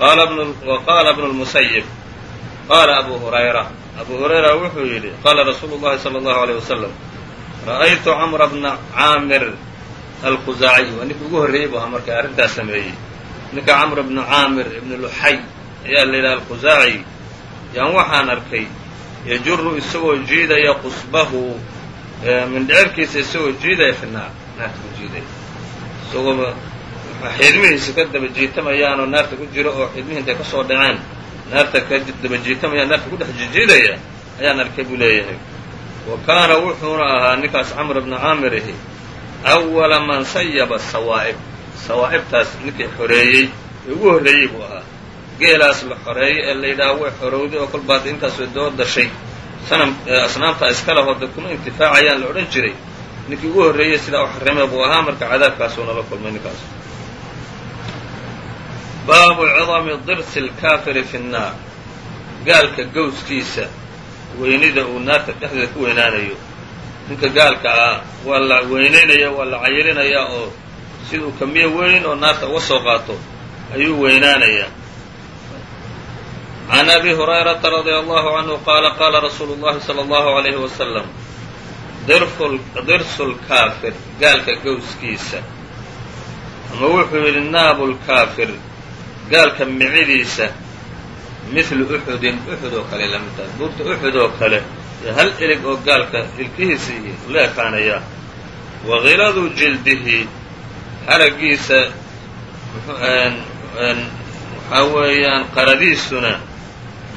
wa qaala bnu lmusayib qaala abu hurayra abu hurayra wuxuu yidhi qaala rasuulu llahi salى allahu aleyh wasalam ra'aytu camra bna caamir alkhuzaaciy waa ninka ugu horreeyey bu ahaa markay arrintaas sameeyey ninka camr bnu caamir ibn luxay ayaa la yidhaha alkhuzaaci yaan waxaan arkay yajuru isagoo jiidaya qusbahu mindhicirkiisa isagoo jiidaya fi naar naarta jiidaya isagoo xidmihiisa ka daba jiitamayaanoo naarta ku jiro oo xidmihii intay ka soo dhaceen naarta ka daba jiitamayaan naarta ku dhex jijiidaya ayaan arkay buu leeyahay. Wa kaana wuxuuna ahaa ninkaas camr bna caamirihi awala man sayaba sawaa'ib. Sawaa'ibtaas ninkii xoreeyey ee ugu horreeyey buu ahaa. Geelaas la xoreeyey ee la yidhaaha way xorowday oo kolbaad intaasoo doo dashay sanam asnaamtaa iska lahoo dad kuma intifaacayaan la odhan jiray ninkii ugu horreeyey sidaa u xarimay buu ahaa marka cadaabkaasuuna la kulmay ninkaas baabu cidami dirsi اlkaafiri fi الnaar gaalka gowskiisa weynida uu naarta dhexdeeda ku weynaanayo ninka gaalka ah waa la weynaynaya waa la cayilinayaa oo siduu kamiyo weyn oo naarta uga soo qaato ayuu weynaanayaa can abi hurayrata radia allahu canhu qaala qaala rasuulu llahi salى allahu alayhi wasalam dirsu lkaafir gaalka gowskiisa. Ama wuxuu yidhi naabu lkaafir gaalka micidiisa. Mithlu uxudin uxud oo kale la mid tahay buurta uxud oo kale iyo hal ilig oo gaalka ilkihiisa la ekaanayaa wa khiladu jildihi haraggiisa waxaa weeyaan qaradiisuna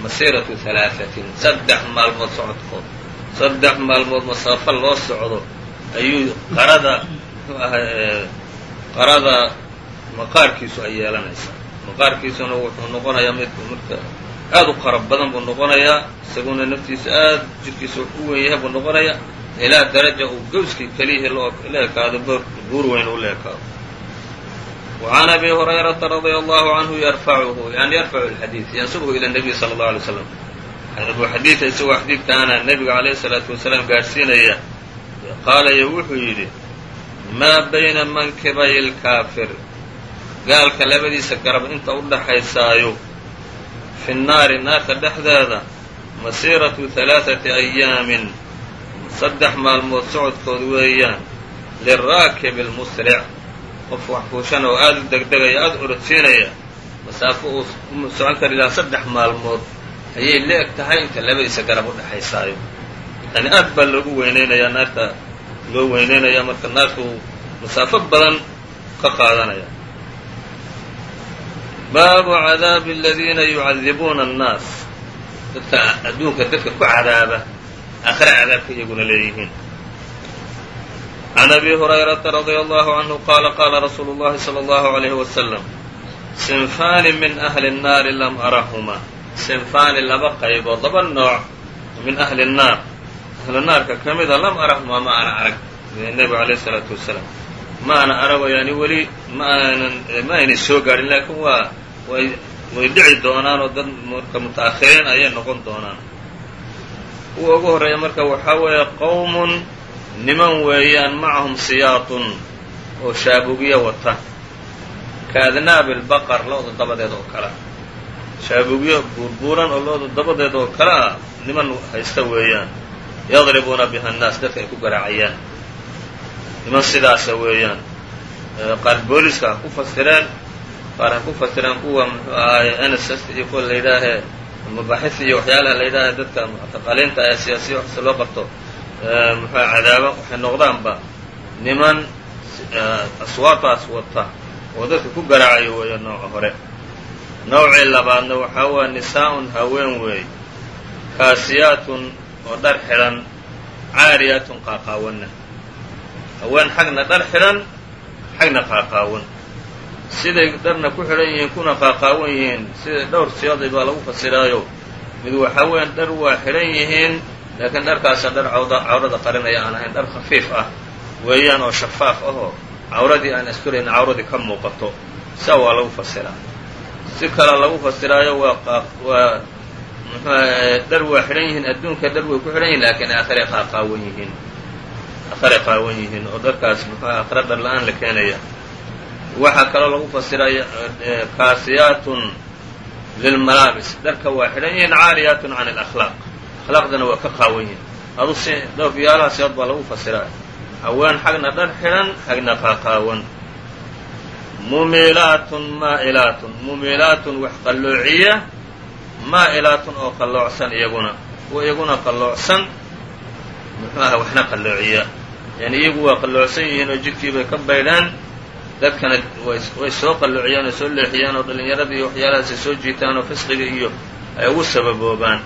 masiiratu halaaثatin saddex maalmood socodkood saddex maalmood masaafo loo socdo ayuu qarada muxuu *laughs* ahay qarada maqaarkiisu ay yeelanaysaa maqaarkiisuna wuxuu noqonayaa mid marka aad u qarab badan buu noqonayaa isaguna naftiisa aad jidhkiisa wax u weyn yahay buu noqonayaa ilaa daraja uu gowskii keliyihii la ekaado buur weyn uu la ekaado وعn أbي هريرaةa رضي الله عنه يرفعه يعني يرفع الحdيث ينسبه إلى النبي صلى الله عليه وسلم abu xadiida isagoo xadiidkaana nebiga calayhi salaatu wasalaam gaadhsiinaya qaalayo wuxuu yidhi maa bayna mankibay ilkaafir gaalka labadiisa garab inta u dhaxaysaayo fi nnaari naarka dhexdeeda masiiratu halaaati ayaamin saddex maalmood socodkood weeyaan liraakibi اlmusric qof wax fuushan oo aada u degdegaya aada orodsiinaya masaafo uu socon kari lahaa saddex maalmood ayay la eg tahay inta labadiisa garab u dhexaysaayo yani aad baa loogu weyneynayaa naarta loo weyneynayaa marka naarta uu masaafo badan ka qaadanaya baabu cadaabi aladiina yucadibuuna annaas dadka adduunka dadka ku cadaaba aakhira cadaabka iyaguna leeyihiin عن أbي هريرة رضي الله عنه qال qاla رsuuل الlahi صلى الله عليه وسلم sinفاni min أهli الناari lam arahma sinفاni laba qaybood laba nooع min أhli الnaar ahlu naarka ka mida lam arahmaa ma ana arag nebigu عalيه الصلاaةu وaسلاam ma ana arago yani weli ma aanan ma aynay soo gaadhin lakin waa way way dhici doonaan oo dad marka mutaأkhiriin ayay noqon doonaan kuwa ugu horeeya marka waxaa weeye qowm niman weeyaan macahum siyaatun oo shaabugyo wata ka adnaabi albaqar lo-da dabadeed oo kale shaabugyo buurbuuran oo lo-da dabadeed oo kale ah niman haysta weeyaan. Yadribuuna biha annaas dadka ay ku garaacayaan. Niman sidaasa weeyaan. Qaar booliska ha ku fasireen qaar ha ku fasireen kuwa muxuu ahaaye nss iyo kuwa la yidhaahee mabaaxis iyo waxyaalaha la yidhaahe dadka muctaqaliinta ee siyaasiya waxse loo qabto. Muxua cadaaba waxay noqdaanba niman aswaataas wata oo dadka ku garaacayo weeyo nooca hore nawcii labaadna waxaa waa nisaa-un haween weey. Kaasiyaatun oo dhar xidhan caariyaatun qaaqaawanna. Haween xagna dhar xidhan xagna qaaqaawan. Siday dharna ku xidhan yihiin kuna qaaqaawan yihiin. Sida dhowr siyooday baa lagu fasiraayo. Mid waxaa weeyaan dhar waa xidhan yihiin laakiin dharkaasa dhar cawrada qarinaya aan ahayn dhar khafiif ah. Weeyaan oo shafaaf ahoo cawradii aan asturayn cawradii ka muuqato. Saa waa lagu fasiraa si kale lagu fasiraayo waa dhar waa xidhan yihiin adduunka dhar way ku xidhan yihiin laakiin aakharay qaaqaawan yihiin. Aakharay qaawan yihiin oo dharkaas muxuaha aakhira dhar la'aan la keenaya. Waxaa kaloo lagu fasiraya kaasiyaatun lilmalaabis dharka waa xidhan yihiin caariyaatun can alakhlaaq akhlaaqdana waa ka qaawan yihiin adu si dhowryaalaha siyood baa lagu fasiraa haween xagna dhar xidhan xagna qaaqaawan mumilaatun maa'ilaatun mumilaatun wax qalloociya maa'ilaatun oo qalloocsan iyaguna. Kuwa iyaguna qalloocsan muxuu aha waxna qalloociya. Yani iyagu waa qalloocsan yihiin oo jidhkii bay ka baydhaan dadkana way soo qalloociyaan oo soo leexiyaan oo dhallinyaradii iyo waxyaalahaasay soo jiitaan oo fisqiga iyo ay ugu sababoobaan.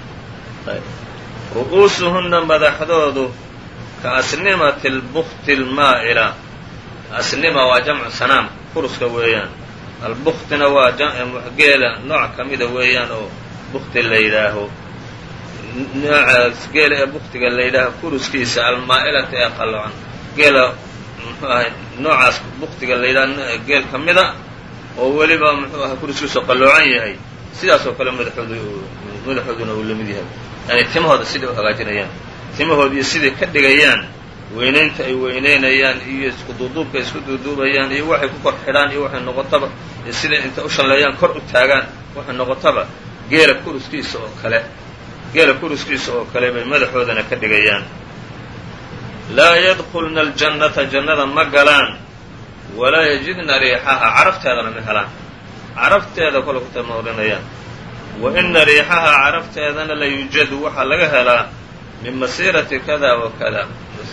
Ru'uusuhunna madaxdoodu ka asnimati albukti almaa'ila asnima waa jamcu sanaam kuruska weeyaan. Albuktina waa geela nooc ka mida weeyaan oo bukti la yidhaaho. Noocaas geela ee buktiga la yidhaaha kuruskiisa almaa'ilata ee qallocan geela noocaas buktiga la yidhaha geel ka mida oo weliba muxuu ahay kuruskiisu qalloocan yahay. Sidaas kale madaxoodu madaxooduna uu la yahay. Yani timahooda siday u hagaajinayaan timahoodiiyo siday ka dhigayaan weynaynta ay weynaynayaan iyo isku duuduubka isku duuduubayaan iyo waxay ku kor xidhaan iyo waxay noqotaba iyo siday inta u shalleeyaan kor u taagaan waxay noqotaba geela kuruskiisa oo kale. Geela kuruskiisa oo kale bay madaxoodana ka dhigayaan. Laa yadkulna aljannata jannada ma galaan. Walaa yajidna riixaha carafteedana ma helaan. Carafteeda kole ku tama odhanayaan wa ina riixahaa carafteedana la yujadu waxaa laga helaa min masiirati kada wa kada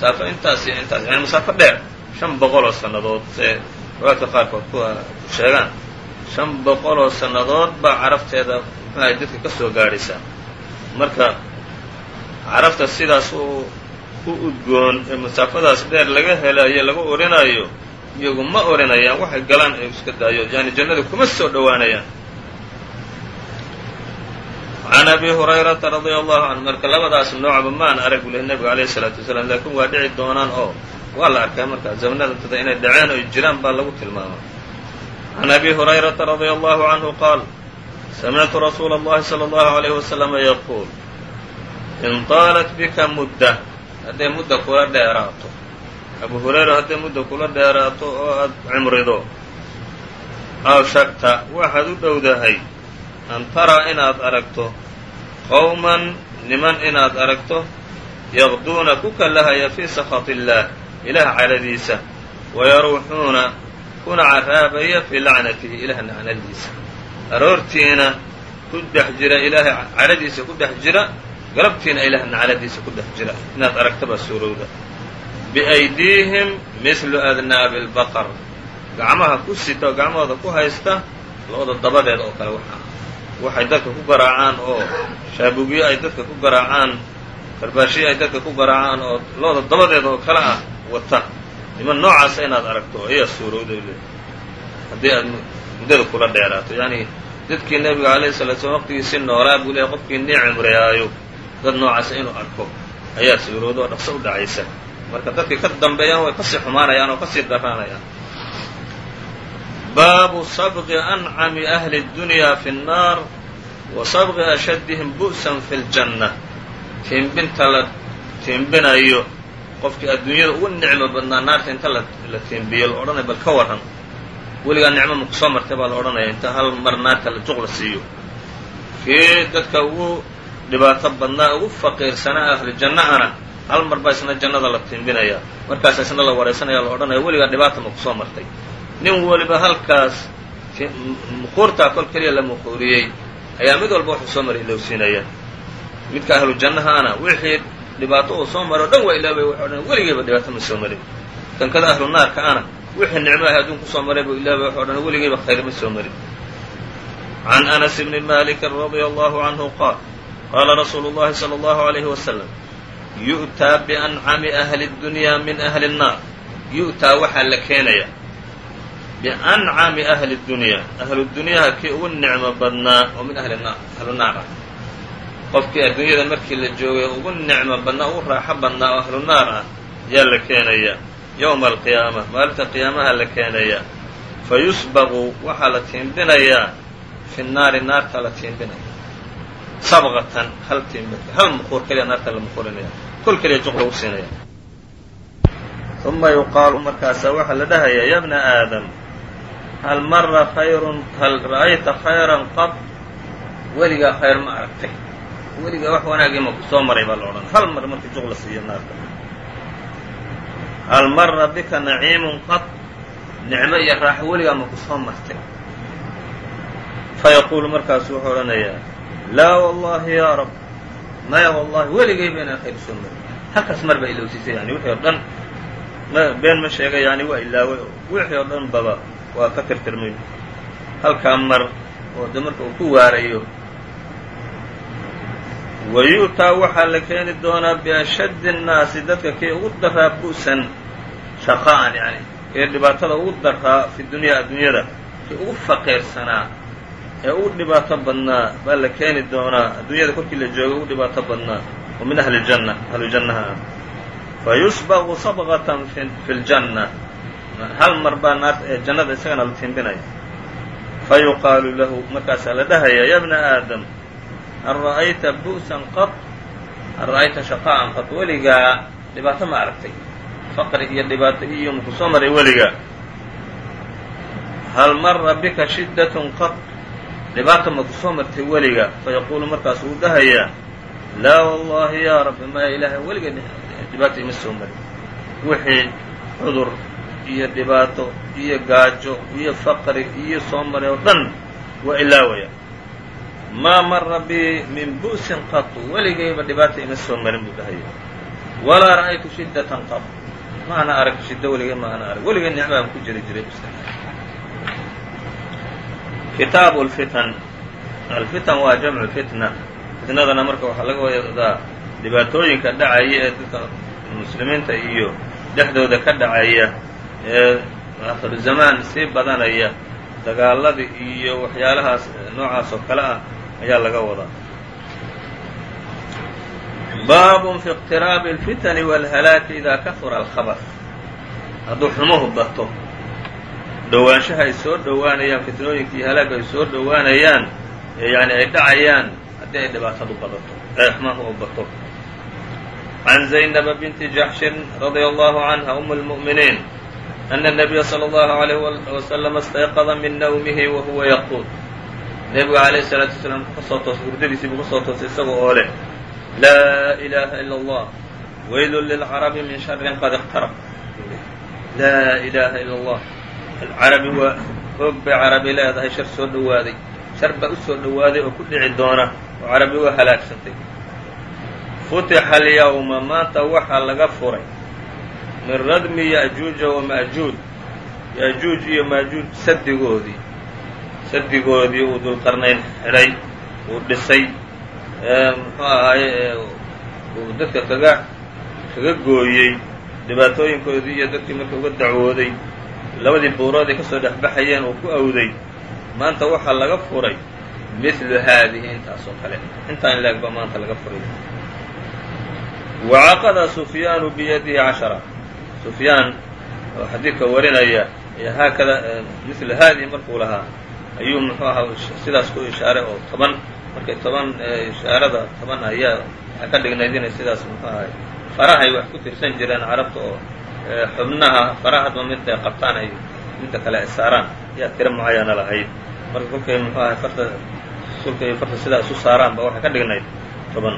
masaafo intaas iyo intaas yani masaafo dheer shan boqoloo sannadood see riwaadka qaarkood ku sheegaan shan boqoloo sannadood baa carafteeda muxuahay dadka ka soo gaadhaysaa marka carafta sidaas u u udgoon ee masaafadaas dheer laga helayo laga orinayo iyagu ma orinayaan waxay galaan ay iska daayo yani jannada kuma soo dhowaanayaan can abi hurayrata radia allahu canhu marka labadaas noocba maan arag bu leh nebiga alayh isalaatu wasalaam laakiin waa dhici doonaan oo waa la arkay markaa zamanada tada inay dhaceen oy jiraan baa lagu tilmaamay can abi hurayrata radia allahu canhu qaal samictu rasuula اllahi salى allahu alayh wasalama yaquul in taalat bika mudda hadday mudda kula dheeraato abu hurayra hadday mudda kula dheeraato oo aad cimrido aw shagta waxaad u dhowdahay an taraa inaad aragto qowman niman inaad aragto yaqduuna ku kallahaya fii sakhaط illaah ilaah cadhadiisa wayaruuxuuna kuna carraabaya fii lacnatihi ilaah lacnadiisa. Aroortiina ku dhex jira ilaahay cadhadiisa ku dhex jira galabtiina ilaah nacladiisa ku dhex jira. Inaad aragtabaa suurowda. Biaydiihim mihlu adnaabi اlbaqar gacmaha ku sita oo gacmahooda ku haysta lo-da dabadeeda oo kale waxaa waxay dadka ku garaacaan oo shaabugyo ay dadka ku garaacaan karbaashiyo ay dadka ku garaacaan oo lo-da dabadeeda oo kale ah wata. Niman noocaasa inaad aragto ayaa suurowda haddii aad muddada kula dheeraato yani dadkii nebiga alayhi salatu slam waqtigiisi noolaa buu leehay qofkii nii cimriyaayo dad noocaasa inuu arko ayaa suurowda oo dhaqso u dhacaysa. Marka dadkii ka dambeeyaan way ka sii xumaanayaan oo ka sii daraanayaan baabu sabqi ancami ahli اdunyaa fi الnaar wa sabqi ashaddihim bu'san fi اljanna tiimbinta la tiimbinayo qofkii adduunyada ugu nicmo badnaa naarta inta la tiimbiyo la odhanaya bal ka warran weligaa nicmo maku soo martay baa la odhanaya inta hal mar naarta la juq la siiyo kii dadka ugu dhibaato badnaa ugu faqiirsanaa ahli janna-ana hal mar baa isna jannada la tiimbinayaa markaasa isna la waraysanaya la odhanaya weligaa dhibaata maku soo martay nin waliba halkaas muquurtaa kol keliya la muquuriyey ayaa mid walba wuxuu soo maray ilowsiinaya midka ahlu jannahaana wixii dhibaato uu soo maray o dhan waa ilaabay wuxuu odhan weligeyba dhibaato ma soo marin kankada ahlu naarka ana wixii nicmo ahay adduun kusoo maray buu ilaabay wuxuu odhan weligeyba khayr ma soo marin can anas bni malikin radia allahu canhu qaal qaala rasuulu llahi salى allahu alayhi wasalam yu'taa biancami ahli اdunyaa min ahli الnaar yu'taa waxaa la keenaya biancami ahli اdunyaa ahlu dunyaha kii ugu nicmo badnaa oo min ahli naar ahlu naar ah qofkii adduunyada markii la joogay ugu nicmo badnaa ugu raaxo badnaa oo ahlu naar ah yaa la keenaya yowma alqiyaama maalinta qiyaamaha la keenaya fa waxaa la tiimbinayaa fi naari naarta la tiimbinaya sabqatan hal tiimbin hal muquur keliya naarta la muquurinaya kol keliya juq lagu siinaya uma yuqaalu markaasaa waxaa la dhahayaa ya aadam hal mara khayrun hal ra'ayta khayran qad weligaa khayr ma aragtay weligaa wax wanaagii ma ku soo maray baa la odhan hal mar markii juq la siiyo naarta hal mara bika naciimun qad nicmo iyo raaxo weligaa ma ku martay fayaquulu markaasu wuxuu odhanayaa laa wallahi yaa rab maya wallahi weligayba inaan khayr soo marin halkaas mar baa ilowsiisay yani wixii oo dhan been ma sheega yani waa ilaaway wixii oo dhan baba waa ka tirtirmay. Halkaa mar oo de marka uu ku waarayo wa yu'taa waxaa la keeni doonaa biashaddi الnaasi dadka kii ugu daraa bu'san shaqa'an yani kii dhibaatada ugu daraa fi dunyaa addunyada kii ugu faqiirsanaa ee u dhibaato badnaa baa la keeni doonaa adduunyada korkii la jooga u dhibaato badnaa oo min ahli janna ahlu jannaha. Ah fa yusbaqu sabqatan fi ljanna hal mar baa naarta ee jannada isagana la timbinaya fa lahu markaasaa la dhahaya ya bna aadam hal ra'ayta bu'san qad hal ra'ayta shaqaa'an qad weligaa dhibaato ma aragtay. Faqri iyo dhibaato iyo maku soo maray weligaa hal mara bika shiddatun qad dhibaato maku soo martay weliga. Fayaquulu markaas wuu dhahayaa laa wallahi yaa rabbi maya ilaahay weliga dhibaato ima soo marin. Wixii cudur iyo dhibaato iyo gaajo iyo faqri iyo soo maray oo dhan waa ilaawaya. Maa mara bi min bu'sin qatu weligayba dhibaata ima soo marin buu dhahaya walaa ra'aytu shiddatan qat ma arag shiddo weligay ma arag. Weligay nicmaan ku jiri jiray kitaabu lfitan alfitan waa jamcu fitna. Fitnadana marka waxaa laga wadaa dhibaatooyinka dhacaya ee dadka muslimiinta iyo dhexdooda ka dhacaya ee akhiru zamaan sii badanaya dagaalada iyo waxyaalahaas noocaas oo kale ah ayaa laga wadaa baabun fi اqtiraabi اlfitani wاlhalaaki ida kahura alkhabar hadduu xumuhu bato dhowaanshaha ay soo dhowaanayaan fitnooyinka iyo halaagga ay soo dhowaanayaan yani ay dhacayaan haddii ay dhibaatadu badato ee xumahu u bato can zaynaba binti jaxshin radia allahu canha um اlmu'miniin ana الnabiya slى اllahu عalayh waslama istayqada min nawmihi wa huwa yaquul nebiga alayh الsalaatu wasalaam kasoo toosay hurdadiisii buu kasoo toosay isaga oo leh laa ilaha ila اllah waylun lilcarabi min sharin qad اqtarab laa ilaha ila اllah alcarabi waa hoog bay carabi leedahay shar soo dhowaaday shar baa u soo dhowaaday oo ku dhici doona oo carabi waa halaagsantay futixa alyawma maanta waxaa laga furay min radmi ya'juuja wa ma'juuj ya'juuj iyo maajuuj sadigoodii sadigoodii uu dulqarnayn xidhay uu dhisay muxuu ahaaye uu dadka kaga kaga gooyey dhibaatooyinkoodii iyo dadkii marka uga dacwooday. Labadii buurood ay ka dhexbaxayeen uu ku awday. Maanta waxaa laga furay mithlu haadihi intaas oo kale. Intaa in maanta laga furay. Wacaqada sufyaanu biyadihi cashara sufyaan oo xadiidka warinaya ee haakada mithlu haadihi markuu lahaa ayuu muxuu ahaa sidaas ku ishaaray oo toban markay toban ishaarada toban ayaa waxay ka dhignayd inay sidaas muxuu ahay farahay wax ku tirsan jireen carabta oo xubnaha farahadba midday qabtaan ay midda kale ay saaraan ayaa tiro mucayana lahayd. Marka kolkay muxuu ahay farta sulkay farta sidaa isu saaraan ba waxay ka dhignayd toban.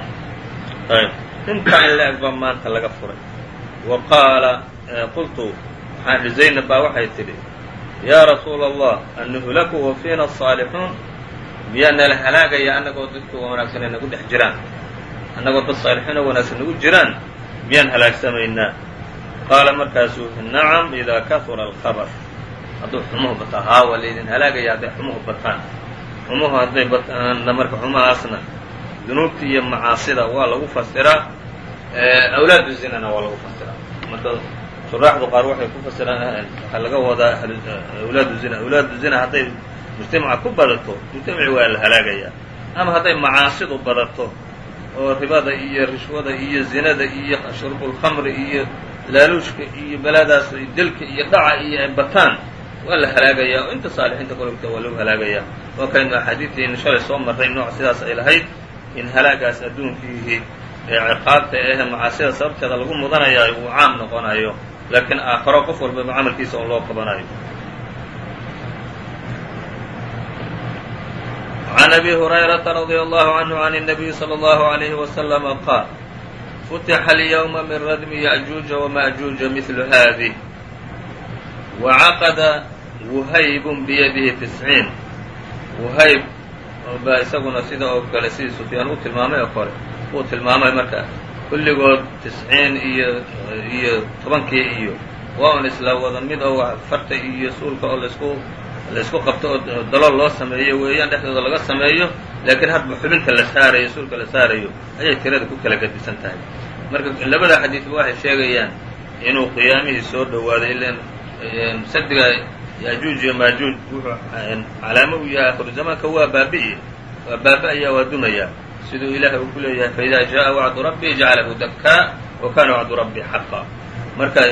Ayb. Intaa in la eg baa maanta laga furay. Wa qaala qultu waxaan idhi zaynab baa waxay tidhi yaa rasuula allah annuhlaku wa fiina asaalixuun miyaa nala halaagaya annagoo dadka wanaagsan ay nagu dhex jiraan? Annagoo dad saalixiin oo wanaagsan nagu jiraan miyaan halaagsamaynaa? Qaala markaasuu nacam idaa kahura alkhabar hadduu xumuhu bataa haa waa laydin halaagaya hadday xumuhu bataan. Xumuhu hadday bataanna marka xumahaasna dunuubta iyo macaasida waa lagu fasiraa awlaadu zinana waa lagu fasiraa. Marka shuraaxdu qaar waxay ku fasiraan waxaa laga wadaa awlaadu zina. Awlaadu zina hadday mujtamaca ku badato mujtamaci waa la halaagayaa ama hadday macaasidu badato oo ribada iyo rishwada iyo zinada iyo shurbulkhamri iyo laaluushka iyo baladaas delka iyo dhaca iyo ay waa la halaagayaa oo inta saalixiinta kologta waa lagu halaagayaa oo kaynu axaadiidtiinu shalay soo marray nooc sidaas ay lahayd in halaagaas adduunkiihii ee ciqaabta ehe macaasida sababteeda lagu mudanayaayo uu caam noqonayo laakiin aakharo qof walbaba camalkiisa oo loo qabanayo عن أbي هريرة رضي الله عنه عن النبي صلى الله عليه وسلم قال فتح اليوم من ردم يأجوج ومأجوج مثل هذه وعقد وhayb بيده تسعيin وhayb baa isaguna sida oo kale sidii سفyaan u tilmaamay oo kale uu tilmaamay marka kulligood tisciin iyo iyo tobankii iyo. Waa un isla wada mid oo farta iyo suulka oo la isku la isku qabto oo dalool loo sameeyo weeyaan dhexdooda laga sameeyo laakiin hadba xubinta la saarayo suulka la saarayo ayay tirada ku kala gadisan tahay. Marka labada xadiidba waxay sheegayaan inuu qiyaamihii soo dhowaaday ilan sadiga yaajuuj iyo maajuuj wuxuu calaamo u yahay akhiru zamaanka waa baabi'i waa baaba-aya waa dumaya siduu ilaahay uu ku leeyahay faidaa jaaءa wacdu rabbi jacalahu dakaa wa kana wacdu rabbi xaqa. Marka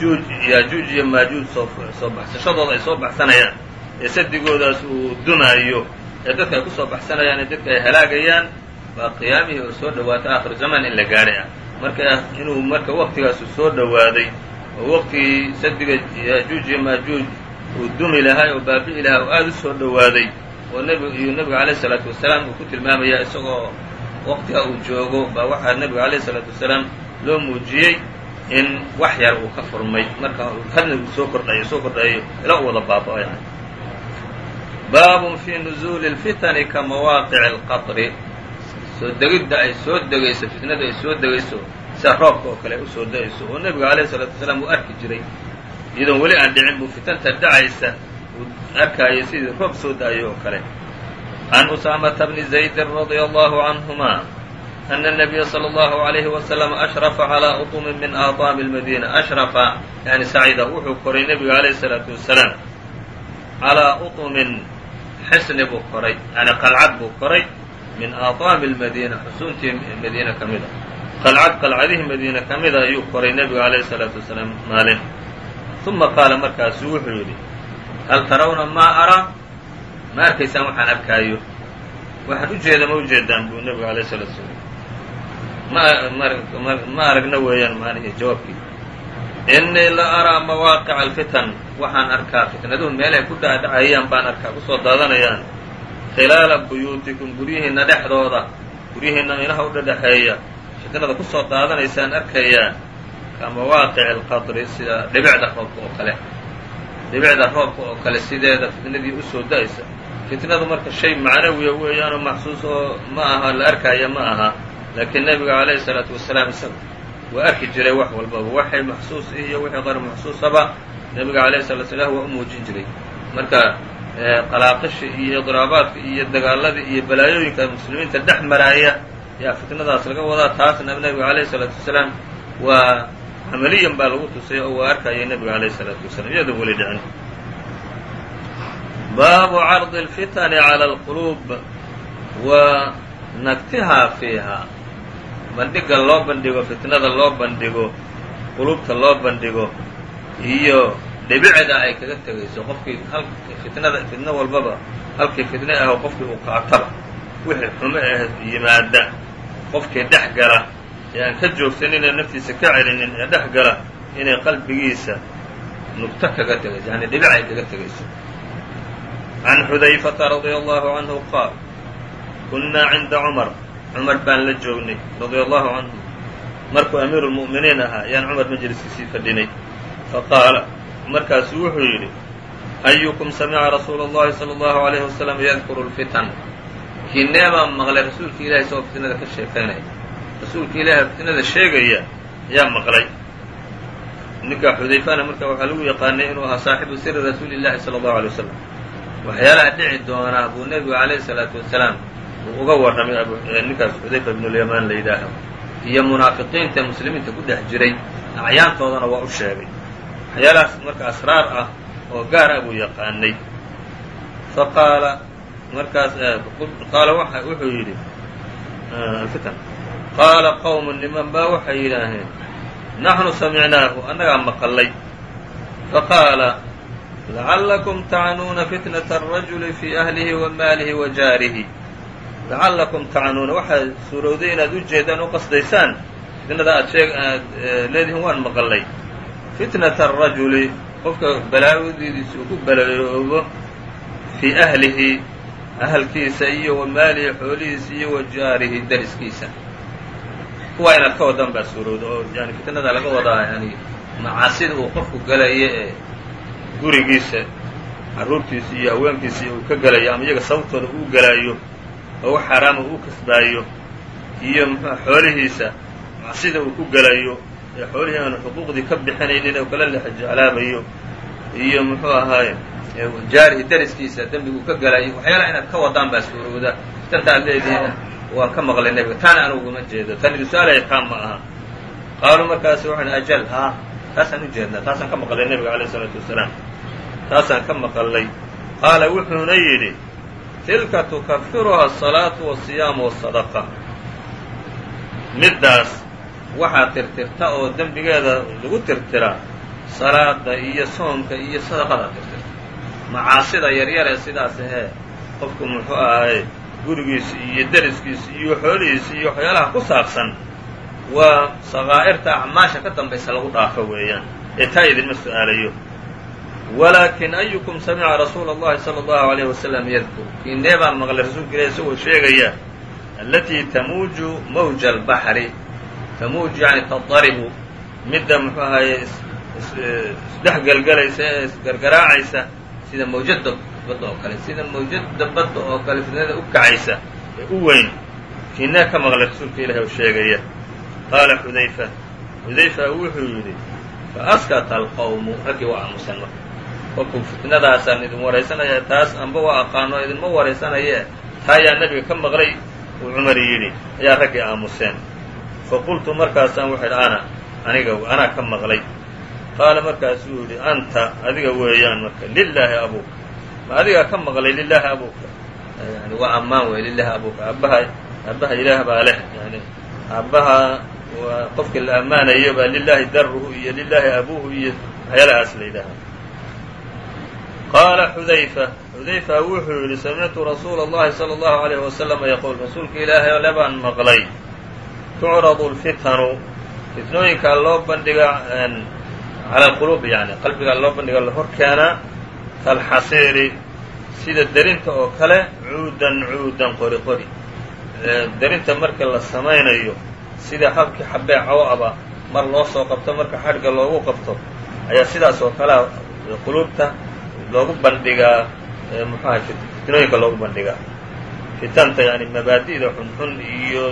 juuj yaajuuj iyo maajuuj soo soo baxsashadooda ay soo baxsanayaan ee sadigoodaas uu dumaayo ee dadka ay ku soo baxsanayaan ee dadka ay halaagayaan waa qiyaamihii oo soo dhawaato aakhir zamaan in la gaadhay. Ah marka inuu marka waktigaasu soo dhowaaday oo waqtigii sadiga yaajuuj iyo maajuuj uu dumi lahay oo baabi'i lahaa oo aada u soo dhowaaday oo nebi iyo nebiga alayh isalaatu wasalaam uu ku tilmaamaya isagoo waqtiga uu joogo baa waxaa nebiga alayh isalaatu wasalaam loo muujiyey in wax yar uu ka furmay marka hadna uu soo kordhayo soo kordhayo ilaa u wada baaba'o yani baabun fii nuzuuli اlfitani ka mawaaqici اlqaطri soo degidda ay soo degayso fitnadu ay soo degayso sida roobka oo kale ay usoo da-ayso oo nebiga alayh الsalaatu wasalaam uu arki jiray iyadoon weli aan dhicin buu fitanta dhacaysa uu arkaayo sidii roob soo da-ayo oo kale can usaamata bni zaydin radia allahu canهuma ana الnabiya slى اllahu عalayhi wasalam ashrafa calىa uطumin min aaطaami اlmadiina ashrafa yani sacida wuxuu koray nebiga alayh الsalaatu wasalaam calىa uطumin xisni buu koray yani qalcad buu koray min aaطaami اlmadiina xusuuntii madiina ka mida qalcad qalcadihii madiina ka mida ayuu koray nebigu alayh الsalaatu wasalaam maalin uma qaala markaasu wuxuu yidhi hal tarawna maa araa ma arkaysaan waxaan arkaayo waxaan ujeeda ma ujeedaan buu nebigu alayh الsalatu wasalaam ma aragna weeyaan maanihi jawaabkii inii la araa mawaaqica alfitan waxaan arkaa fitnaduhu meelay ku dhacdhacayaan baan arkaa ku soo daadanayaan khilaala buyuutikum guryihiinna dhexdooda guryihiinna inaha u dhadhexeeya fitnada ku soo daadanaysaan arkayaa ka alqadri sida dhibicda roobka oo kale dhibicda roobka oo kale sideeda fitnadii u soo da'aysa fitnadu marka shay macnawiya weeyaanoo maxsuus oo ma aha la arkaya ma aha. Laakiin nebiga calayhi salaatu wasalaam isaga waa arki jiray wax walbaba waxay maxsuus iyo wixii qayr maxsuusaba nebiga alayhi salatu slam waa u muujin jiray. Marka qalaaqisha iyo idraabaadka iyo dagaaladii iyo balaayooyinka muslimiinta dhex maraaya yaa fitnadaas laga wadaa. Taasna nebiga alayhi salaatu wasalaam waa camaliyan baa lagu tusay oo waa arkayay nebiga alayhi salaatu wasalam iyadoo weli dhicin baabu cardi اlfitani calى اlquluub wa nagtihaa fiiha bandhiga loo bandhigo fitnada loo bandhigo qulubta loo bandhigo iyo dhibicda ay kaga tegayso qofkii fitnada fitno walbaba halkii fitne aho qofkii uu qaataba wixii xumo ah yimaada qofkii dhex gala yaan ka joogsaninee naftiisa ka celinin ee dhex gala inay qalbigiisa nugto kaga tegayso yani dhibic kaga tegayso can xudayfata radia allahu canhu qaal kunnaa cinda cumar. Cumar baan la joognay radia allahu canhu markuu amiiru lmu'miniin ahaa ayaan cumar majliskiisii fadhinay. Faqaala markaasu wuxuu yidhi ayukum samica rasuulu اllahi salى allahu alayh wasalam yadkuru lfitan. Kineebaa maqlay rasuulka ilaahay isagoo fitnada ka sheekaynaya rasuulka ilaahay fitnada sheegaya ayaa maqlay. Ninka xudayfana marka waxaa lagu yaqaanay inuu ahaa saaxibu siri rasuuli llahi sala allahu alay wasalam waxyaalaha dhici doonaa buu nebigu calayhi salaatu wasalaam uu uga warramay ninkaas xudayfa ibnuulyamaan la yidhaaho iyo munaafiqiinta muslimiinta ku dhex jiray acyaantoodana waa u sheegay. Waxyaalahaas marka asraar ah oo gaar ah buu yaqaanay. Faqaala markaas qaala wuxuu yidhi qaala qowmu niman baa waxay yidhaaheen naxnu samicnaahu annagaa maqallay faqaala lacallakum tacnuuna fitnata arajuli fii ahlihi wa maalihi wa jaarihi lacallakum tacnuuna waxaad suurowday inaad u jeedaan u qasdaysaan fitnada aad sheeg aad leedihiin waan maqallay fitnata arajuli qofka balaawadidiisa uu ku balaayoobo fii ahlihi ahalkiisa iyo wa maalihi xoolihiisa iyo wa jaarihi dariskiisa kuwaa inaad ka wadaan baa suurowda oo yani fitnada laga wadaa yani macaasida uu qofku galayo ee gurigiisa carruurtiisa iyo haweenkiisa uu ka gelayo ama iyaga sababtooda uu gelaayo oo wax xaaraama uu kasbaayo iyo xoolihiisa macsida uu ku gelayo ee xoolihii aanu xuquuqdii ka bixinaynin oo kala lex jeclaabayo iyo muxuu ahaaye jaarihi dariskiisa dembigu ka gelayo waxyaalaha inaad ka wadaan baa suurowda fitanta aad leedihiin waan ka maqlay nebiga. Taana anuguma jeedo. Tan idu su'aalaya taan ma aha. Qaaluu markaasi waxay ajal haa taasaan u jeednaa. Taasaan ka maqlay nebiga alayh isalaatu wasalaam. Taasaan ka maqlay. Qaala wuxuuna yidhi tilka tukafiruha asalaatu wasiyaamu wasadaqa middaas waxaa tirtirta oo dembigeeda lagu tirtiraa salaada iyo soomka iyo sadaqada tirtirta. Macaasida yaryar ee sidaas ahee qofku muxuu ahaye gurigiisa iyo deriskiisa iyo xoolihiisa iyo waxyaalaha ku saabsan waa sakaa'irta acmaasha ka dambaysa lagu dhaafo weeyaan ee taa idinma su'aalayo walaakin ayukum samica rasuula اllahi salى اllahu عalayh wasalam yadkur kiinee baan maqlay rasuulka ilahi isagoo sheegaya alatii tamuuju mawja albaxri tamuuju yani tadaribu midda muxuu ahaye isdhex gelgelaysa ee isgargaraacaysa sida mawjada badda oo kale sida mawjada badda oo kale fidnada u kacaysa ee u weyn. Kiinee ka maqlay rasuulka ilahi oo sheegaya. Qaala xudayfa xudayfa wuxuu yidhi faaskata alqawmu raggii waa aamusan marka. Kolkuu fitnadaasaan idin waraysanaya taas amba waa aqaano idinma waraysanaye taa ayaa nebiga ka maqlay uu cumar yidhi ayaa raggii aamuseen faqultu markaasaan wuxu idhi ana aniga anaa ka maqlay. Qaala markaasuu yidhi anta adiga weeyaan marka lilaahi abuuka ma adigaa ka maqlay lilaahi abuuka yani waa ammaan wey lilaahi abuuka aabbaha aabbaha ilaah baa leh yani aabbaha waa qofkii la ammaanayo baa lilaahi daruhu iyo lilaahi abuuhu iyo waxyaalahaas la yidhaaha qaala xudayfa xudayfa wuxuu yidhi samictu rasuula اllahi salى اllahu عalayh wasalama yaquul rasuulka ilaahay ole baan maqlay tucradu lfitanu fitnooyinkaa loo bandhigaa cala alquluub yani qalbigaa loo bandhiga la hor keenaa kalxasiiri sida derinta oo kale cuudan cuudan qori qori. Derinta marka la samaynayo sida habkii xabee caw-aba mar loo soo qabto marka xadhga loogu qabto ayaa sidaas oo kalea quluubta loogu bandhigaa muxuaha fitnooyinka loogu bandhigaa. Fitanta yani mabaadi'da xunxun iyo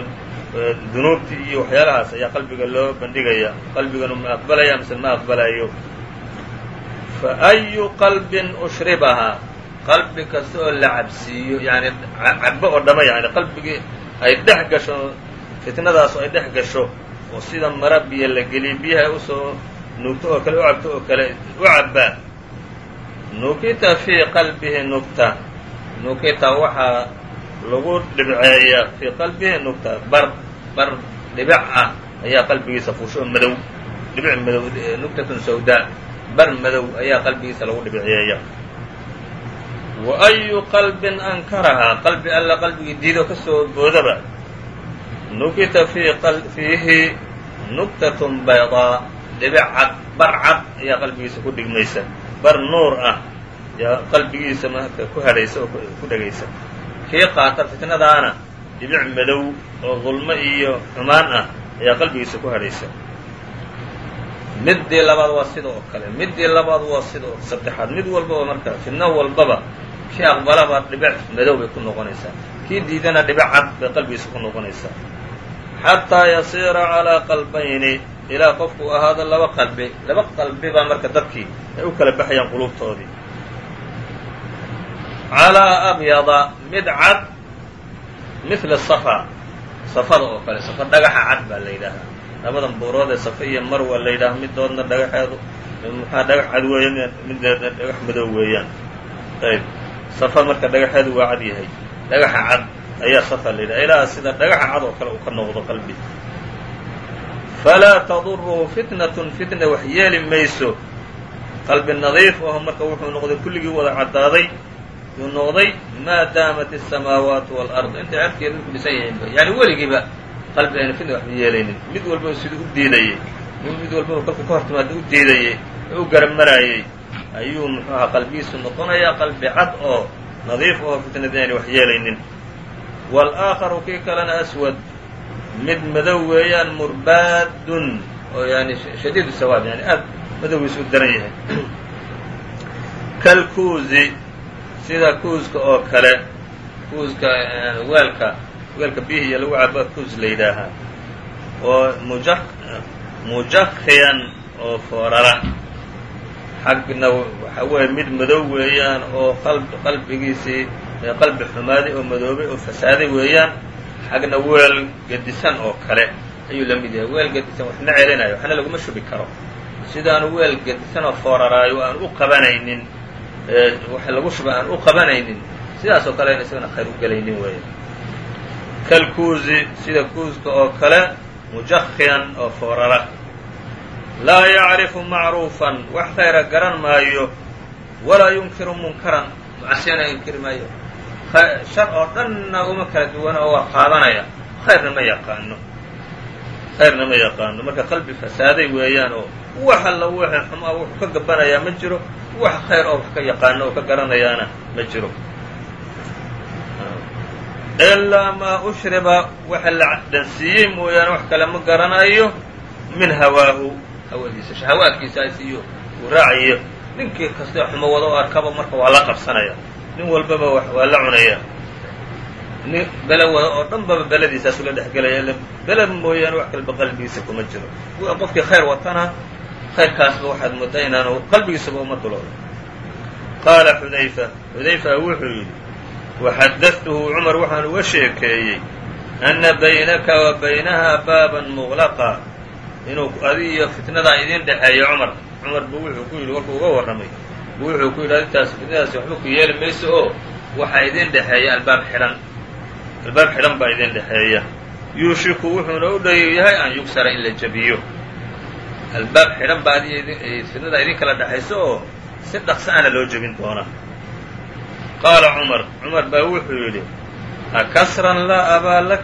dunuubta iyo waxyaalahaas ayaa qalbiga loo bandhigaya qalbiganu ma aqbalaya mise ma aqbalayo fa ayu qalbin ushribahaa qalbi kasta oo la cabsiiyo yani cabbo oo dhama yani qalbigii ay dhex gasho fitnadaas ay dhex gasho oo sida mara biyo la geliyo biyaha u soo nuugto oo kale u cabto oo kale u cabbaa nukita fii qalbihi nugta nukita waxaa lagu dhibceeyaa fii qalbihi nugta bar bar dhibic ah ayaa qalbigiisa fuusho oo madow. Dhibic madow nugtatun sawdaa bar madow ayaa qalbigiisa lagu dhibceeya wa ayu qalbin ankarahaa qalbi alla qalbigii diido ka soo boodaba. Nukita fiihi nuktatun baydaa dhibic cad bar cad ayaa qalbigiisa ku dhigmaysa. Bar nuur ah yaa qalbigiisa marka ku hadhaysa oo ku dhegaysa kii qaata fitnadaana dhibic madow oo dulmo iyo xumaan ah ayaa qalbigiisa ku hadhaysa middii labaad waa sida kale middii labaad waa sida saddexaad mid walbaba marka fitno walbaba kii aqbalaba dhibic madow bay ku noqonaysaa kii diidana dhibic cad bay qalbigiisa ku noqonaysaa. Xataa yasiira calaa qalbayni ilaa qofku ahaado laba qalbi laba qalbi baa marka dadkii ay u kala baxayaan quluubtoodii. Calaa abyada mid cad mila safa safada oo kale safa dhagaxa cad baa la yidhaahaa labadan buurood ee safa iyo marwa la yidhaaha midoodna dhagaxeedu maxaa dhagax cad weeya mideedna dhagax madow weeyaan ayb safa marka dhagaxeedu waa cad yahay dhagaxa cad ayaa safa la yidhaha ilaa sida dhagaxa cad oo kale uu ka noqdo qalbi falaa taduruhu fitnatun fitna wax yeeli mayso qalbi nadiif aho marka wuxuu noqday kulligii wada caddaaday yuu noqday maa daamat الsamaawaatu wاlard intay cerkeeda ku dhisan yihiinba yani weligiiba qalbi ayna fitna waxba yeelaynin. Mid walbaba siduu u diidayey mid walbaba kolka ka hor timaada u diidayey ee garab maraayey ayuu muxuu ahaa qalbigiisu noqonayaa qalbi cad oo nadiif oo fitnadii ayna wax yeelaynin. Wاlآakharu kii kalena aswad mid madow weeyaan murbaadun oo yani shadiid sawaad yani aad madowgiisu u daran yahay. Kalkuuzi sida kuuska oo kale kuuska weelka weelka biyihiiyo lagu cabo kuus la yidhaahaa oo muja mujakhiyan oo foorara. Xagna waxa weeye mid madow weeyaan oo qalb qalbigiisii qalbi xumaaday oo madoobay oo fasaaday weeyaan. Xagna weel gedisan oo kale ayuu la mid yahay. Weel gedisan waxna celinayo waxna laguma shubi karo. Sidaanu weel gedisanoo fooraraayo aan u qabanaynin waxa lagu shuba aan u qabanaynin sidaas oo kale in isagana khayr u gelaynin weeye kalkuuzi sida kuuska oo kale mujakiyan oo foorara. Laa yacrifu macruufan wax khayra garan maayo walaa yunkiru munkaran mucasiyana inkiri maayo. Shar oo dhanna uma kala duwana oo waa qaadanaya. Khayrna ma yaqaano. Khayrna ma yaqaano. Marka qalbi fasaaday weeyaan oo wax alla wixii xumaa wuxuu ka gabanayaa ma jiro. Wax khayr oo wax ka yaqaano oo ka garanayaana ma jiro ilaa maa ushriba waxa la dhansiiyey mooyaane wax kale ma garanayo min hawaahu hawadiisa shahawaadkiisa uu raacayo ninkii kastee xumo wada arkaba marka waa la qabsanaya nin walbaba waa la cunaya nin wada oo dhan baba beladiisaasu la dhexgelaya ila mooyaane wax kalba qalbigiisa kuma jiro qofkii khayr watana khayrkaasba waxaad moodaa inaanu qalbigiisaba uma dulo qaala xudayfa xudayfa wuxuu yidhi waxadadtuhu cumar waxaan uga sheekeeyey anna baynaka wa baynaha baaban muqlaqa inuu adi iyo fitnadaa idin dhexeeya cumar cumar buu wuxuu ku yidhi warkuu uga warramay buu wuxuu ku yidhi adintaas fitnadaasi waxba ku yeeli mayso oo waxaa idin dhexeeya albaab xidhan albaab xidhan baa idin dhexeeya yuushiku wuxuuna u dhow yahay an yugsara in la jebiyo albaab xidhan baa adi fitnadaa idin kala dhexayso oo si dhaqsa ana loo jebin doonaa qaala cumar cumar baa wuxuu yidhi akasran laa abaa lak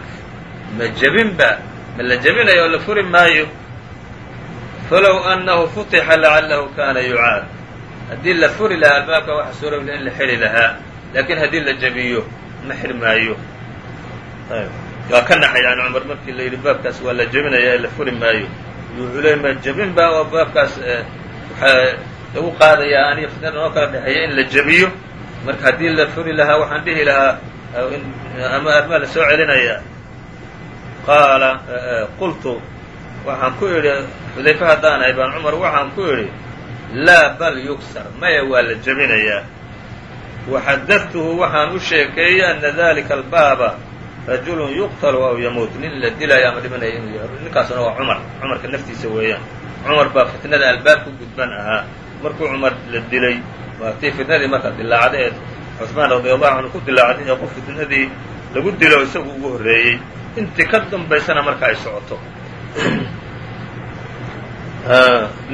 ma jebinba ma la jebinayo oo la furi maayo falow annahu futixa lacallahu kana yucaad haddii la furi lahaa albaabka waxa suurowla in la xidhi lahaa laakiin haddii la jebiyo ma xidhi maayo waa ka naxay yani cumar markii la yidhi baabkaas waa la jebinaya ee la furi maayo wuxuu leey ma jebin ba oo baabkaas waxaa lagu qaadayaa aniyo fitnada noo kala dhexeeya in la jebiyo marka haddii la furi lahaa waxaan dhihi lahaa ama armaa la soo celinaya. Qaala qultu. Waxaan ku idhi xudayfe haddaan ahay baan cumar waxaan ku idhi laa bal yugsar maya waa la jebinayaa waxadadtuhu waxaan u sheekeeyey ana dalika albaaba rajulun yuqtalu aw yamuut. Nin la dilaayo ama dhimanaya inuu yahay ninkaasuna waa cumar. Cumarka naftiisa weeyaan. Cumar baa fitnada albaab ku gudban ahaa. Markuu cumar la dilay waa tii fitnadii marka dilaacday ee cusmaan radiallahu canhu ku dilaacday ee qof fitnadii lagu dilo isagu ugu horreeyey intii ka dambaysana marka ay socoto.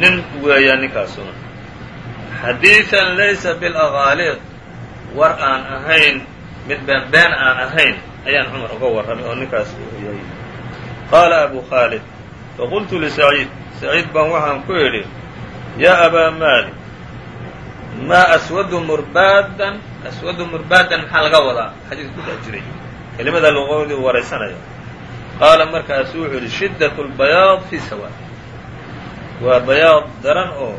Nin weeyaan ninkaasuna. Xadiiثan laysa biاlaqaaliq war aan ahayn mid been aan ahayn ayaan cumar uga warramay oo ninkaas uu qaala abu khaalid faqultu lisaciid saciid baan waxaan ku idhi yaa abaa maalik maa aswadu murbaadan aswadu murbaadan maxaa laga wadaa? Xadiis ku dhex jiray. Kelimada luqadii u waraysanaya qaala markaasu wuxuu yidhi shiddaة اlbayaad fii sawa waa bayaad daran oo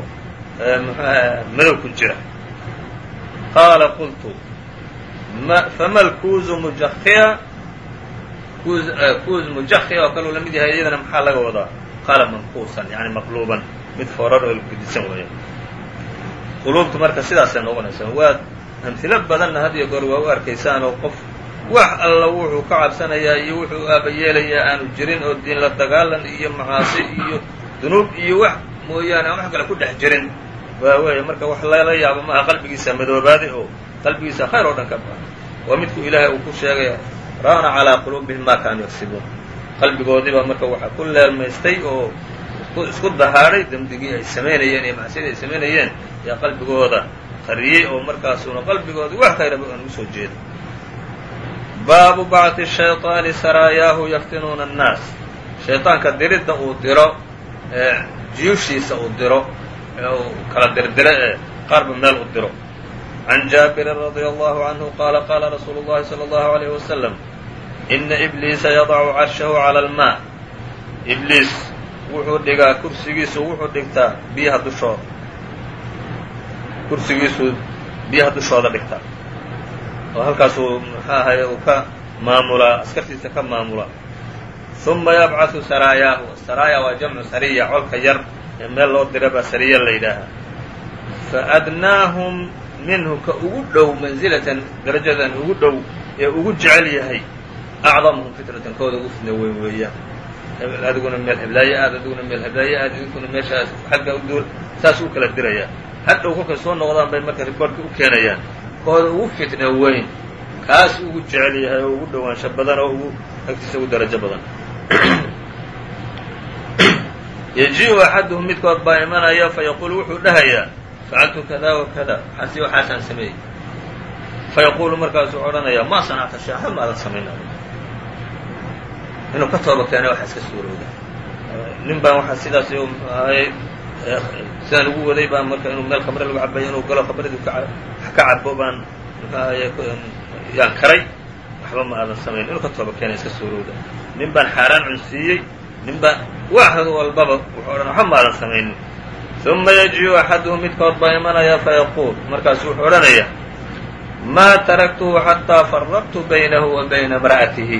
mxuaha madow ku jira. Qaala qultu fama lkuuzu mujakiya kuuz mujakiya oo kaleu la mid yahay iyadana maxaa laga wadaa? Qaala manquusan yani maqluuban mid foorar oo gudisan weeya quluubtu marka sidaasay noqonaysaa waad amhilo badanna had iyo goor waa u arkaysaan oo qof wax alla wuxuu ka cabsanayaa iyo wuxuu aabayeelayaa aanu jirin oo diin la dagaalan iyo macaasi iyo dunuub iyo wax mooyaane aan wax kale ku dhex jirin. Waa weeye marka wax lala yaabo maaha qalbigiisa madoobaaday oo qalbigiisa khayr oo dhan ka baha waa midku ilaahay uu ku sheegay ra'na calaa quluubihim ma kaanuu yagsibuun qalbigoodiibaa marka waxaa ku leelmaystay oo isku dahaadhay demdigii ay samaynayeen iyo macsiyadii ay samaynayeen yaa qalbigooda qariyey oo markaasuna qalbigooda wax kayraba aan ugu soo jeeda baabu bacdi shayطaani saraayaahu yaftinuuna annaas shayطaanka diridda uu diro ee jiyushiisa uu diro ee uu kala dirdiro ee qaarba meel u diro can jaabirin radia allahu canhu qaala qaala rasuulu اllahi salى اllahu عalayh wasalam ina ibliisa yadacu carshahu cala almaa ibliis wuxuu dhigaa kursigiisu wuxuu dhigtaa biyaha dushooda kursigiisuu biyaha dushooda dhigtaa. Oo halkaasuu muxuu ahaye uu ka maamulaa askartiisa ka maamulaa. Uma yabcaثu saraayaahu saraaya waa jamcu sariya colka yar ee meel loo dira baa sariya la yidhaahaa faadnaahum minhu ka ugu dhow mansilatan darajadan ugu dhow ee ugu jecel yahay acdamuhum fitnatan kooda ugu fitna weyn weeyaan adiguna meel heblaayo aad adiguna meel heblaayo aad idinkuna meeshaas xagga uduul saas u kala dirayaa hadhow kolkay soo noqdaan bay marka riboortka u keenayaan. Kooda ugu fitna weyn kaas ugu jecel yahay oo ugu dhowaansho badan oo ugu agtiisa ugu darajo badan. *clears throat* Yajiءu axaduhum midkood baa imanaya fayaquulu wuxuu dhahayaa facaltu kada wa kada waxaasi waxaasaan sameeyey. Fayaquulu markaasuu odhanayaa ma sanacta shay maadan samayn inuu ka tooba keena waxa iska suurooda nin baan waxaa sidaas sidaan ugu waday baan marka inuu meel khamre lagu cabayo inuu galo khamradii ka cabo baan yaan karay waxba ma aadan samayn inuu ka tooba keena iska suurooda nin baan xaaraan cunsiiyey nin baan wax walbaba wuxuu odhan waxba ma aadan samaynin. Uma yajiu axaduhum midkood baa imanaya fayaquul markaasu wuxuu odhanayaa maa taraktuhu xataa faraqtu baynahu wa bayna imra'atihi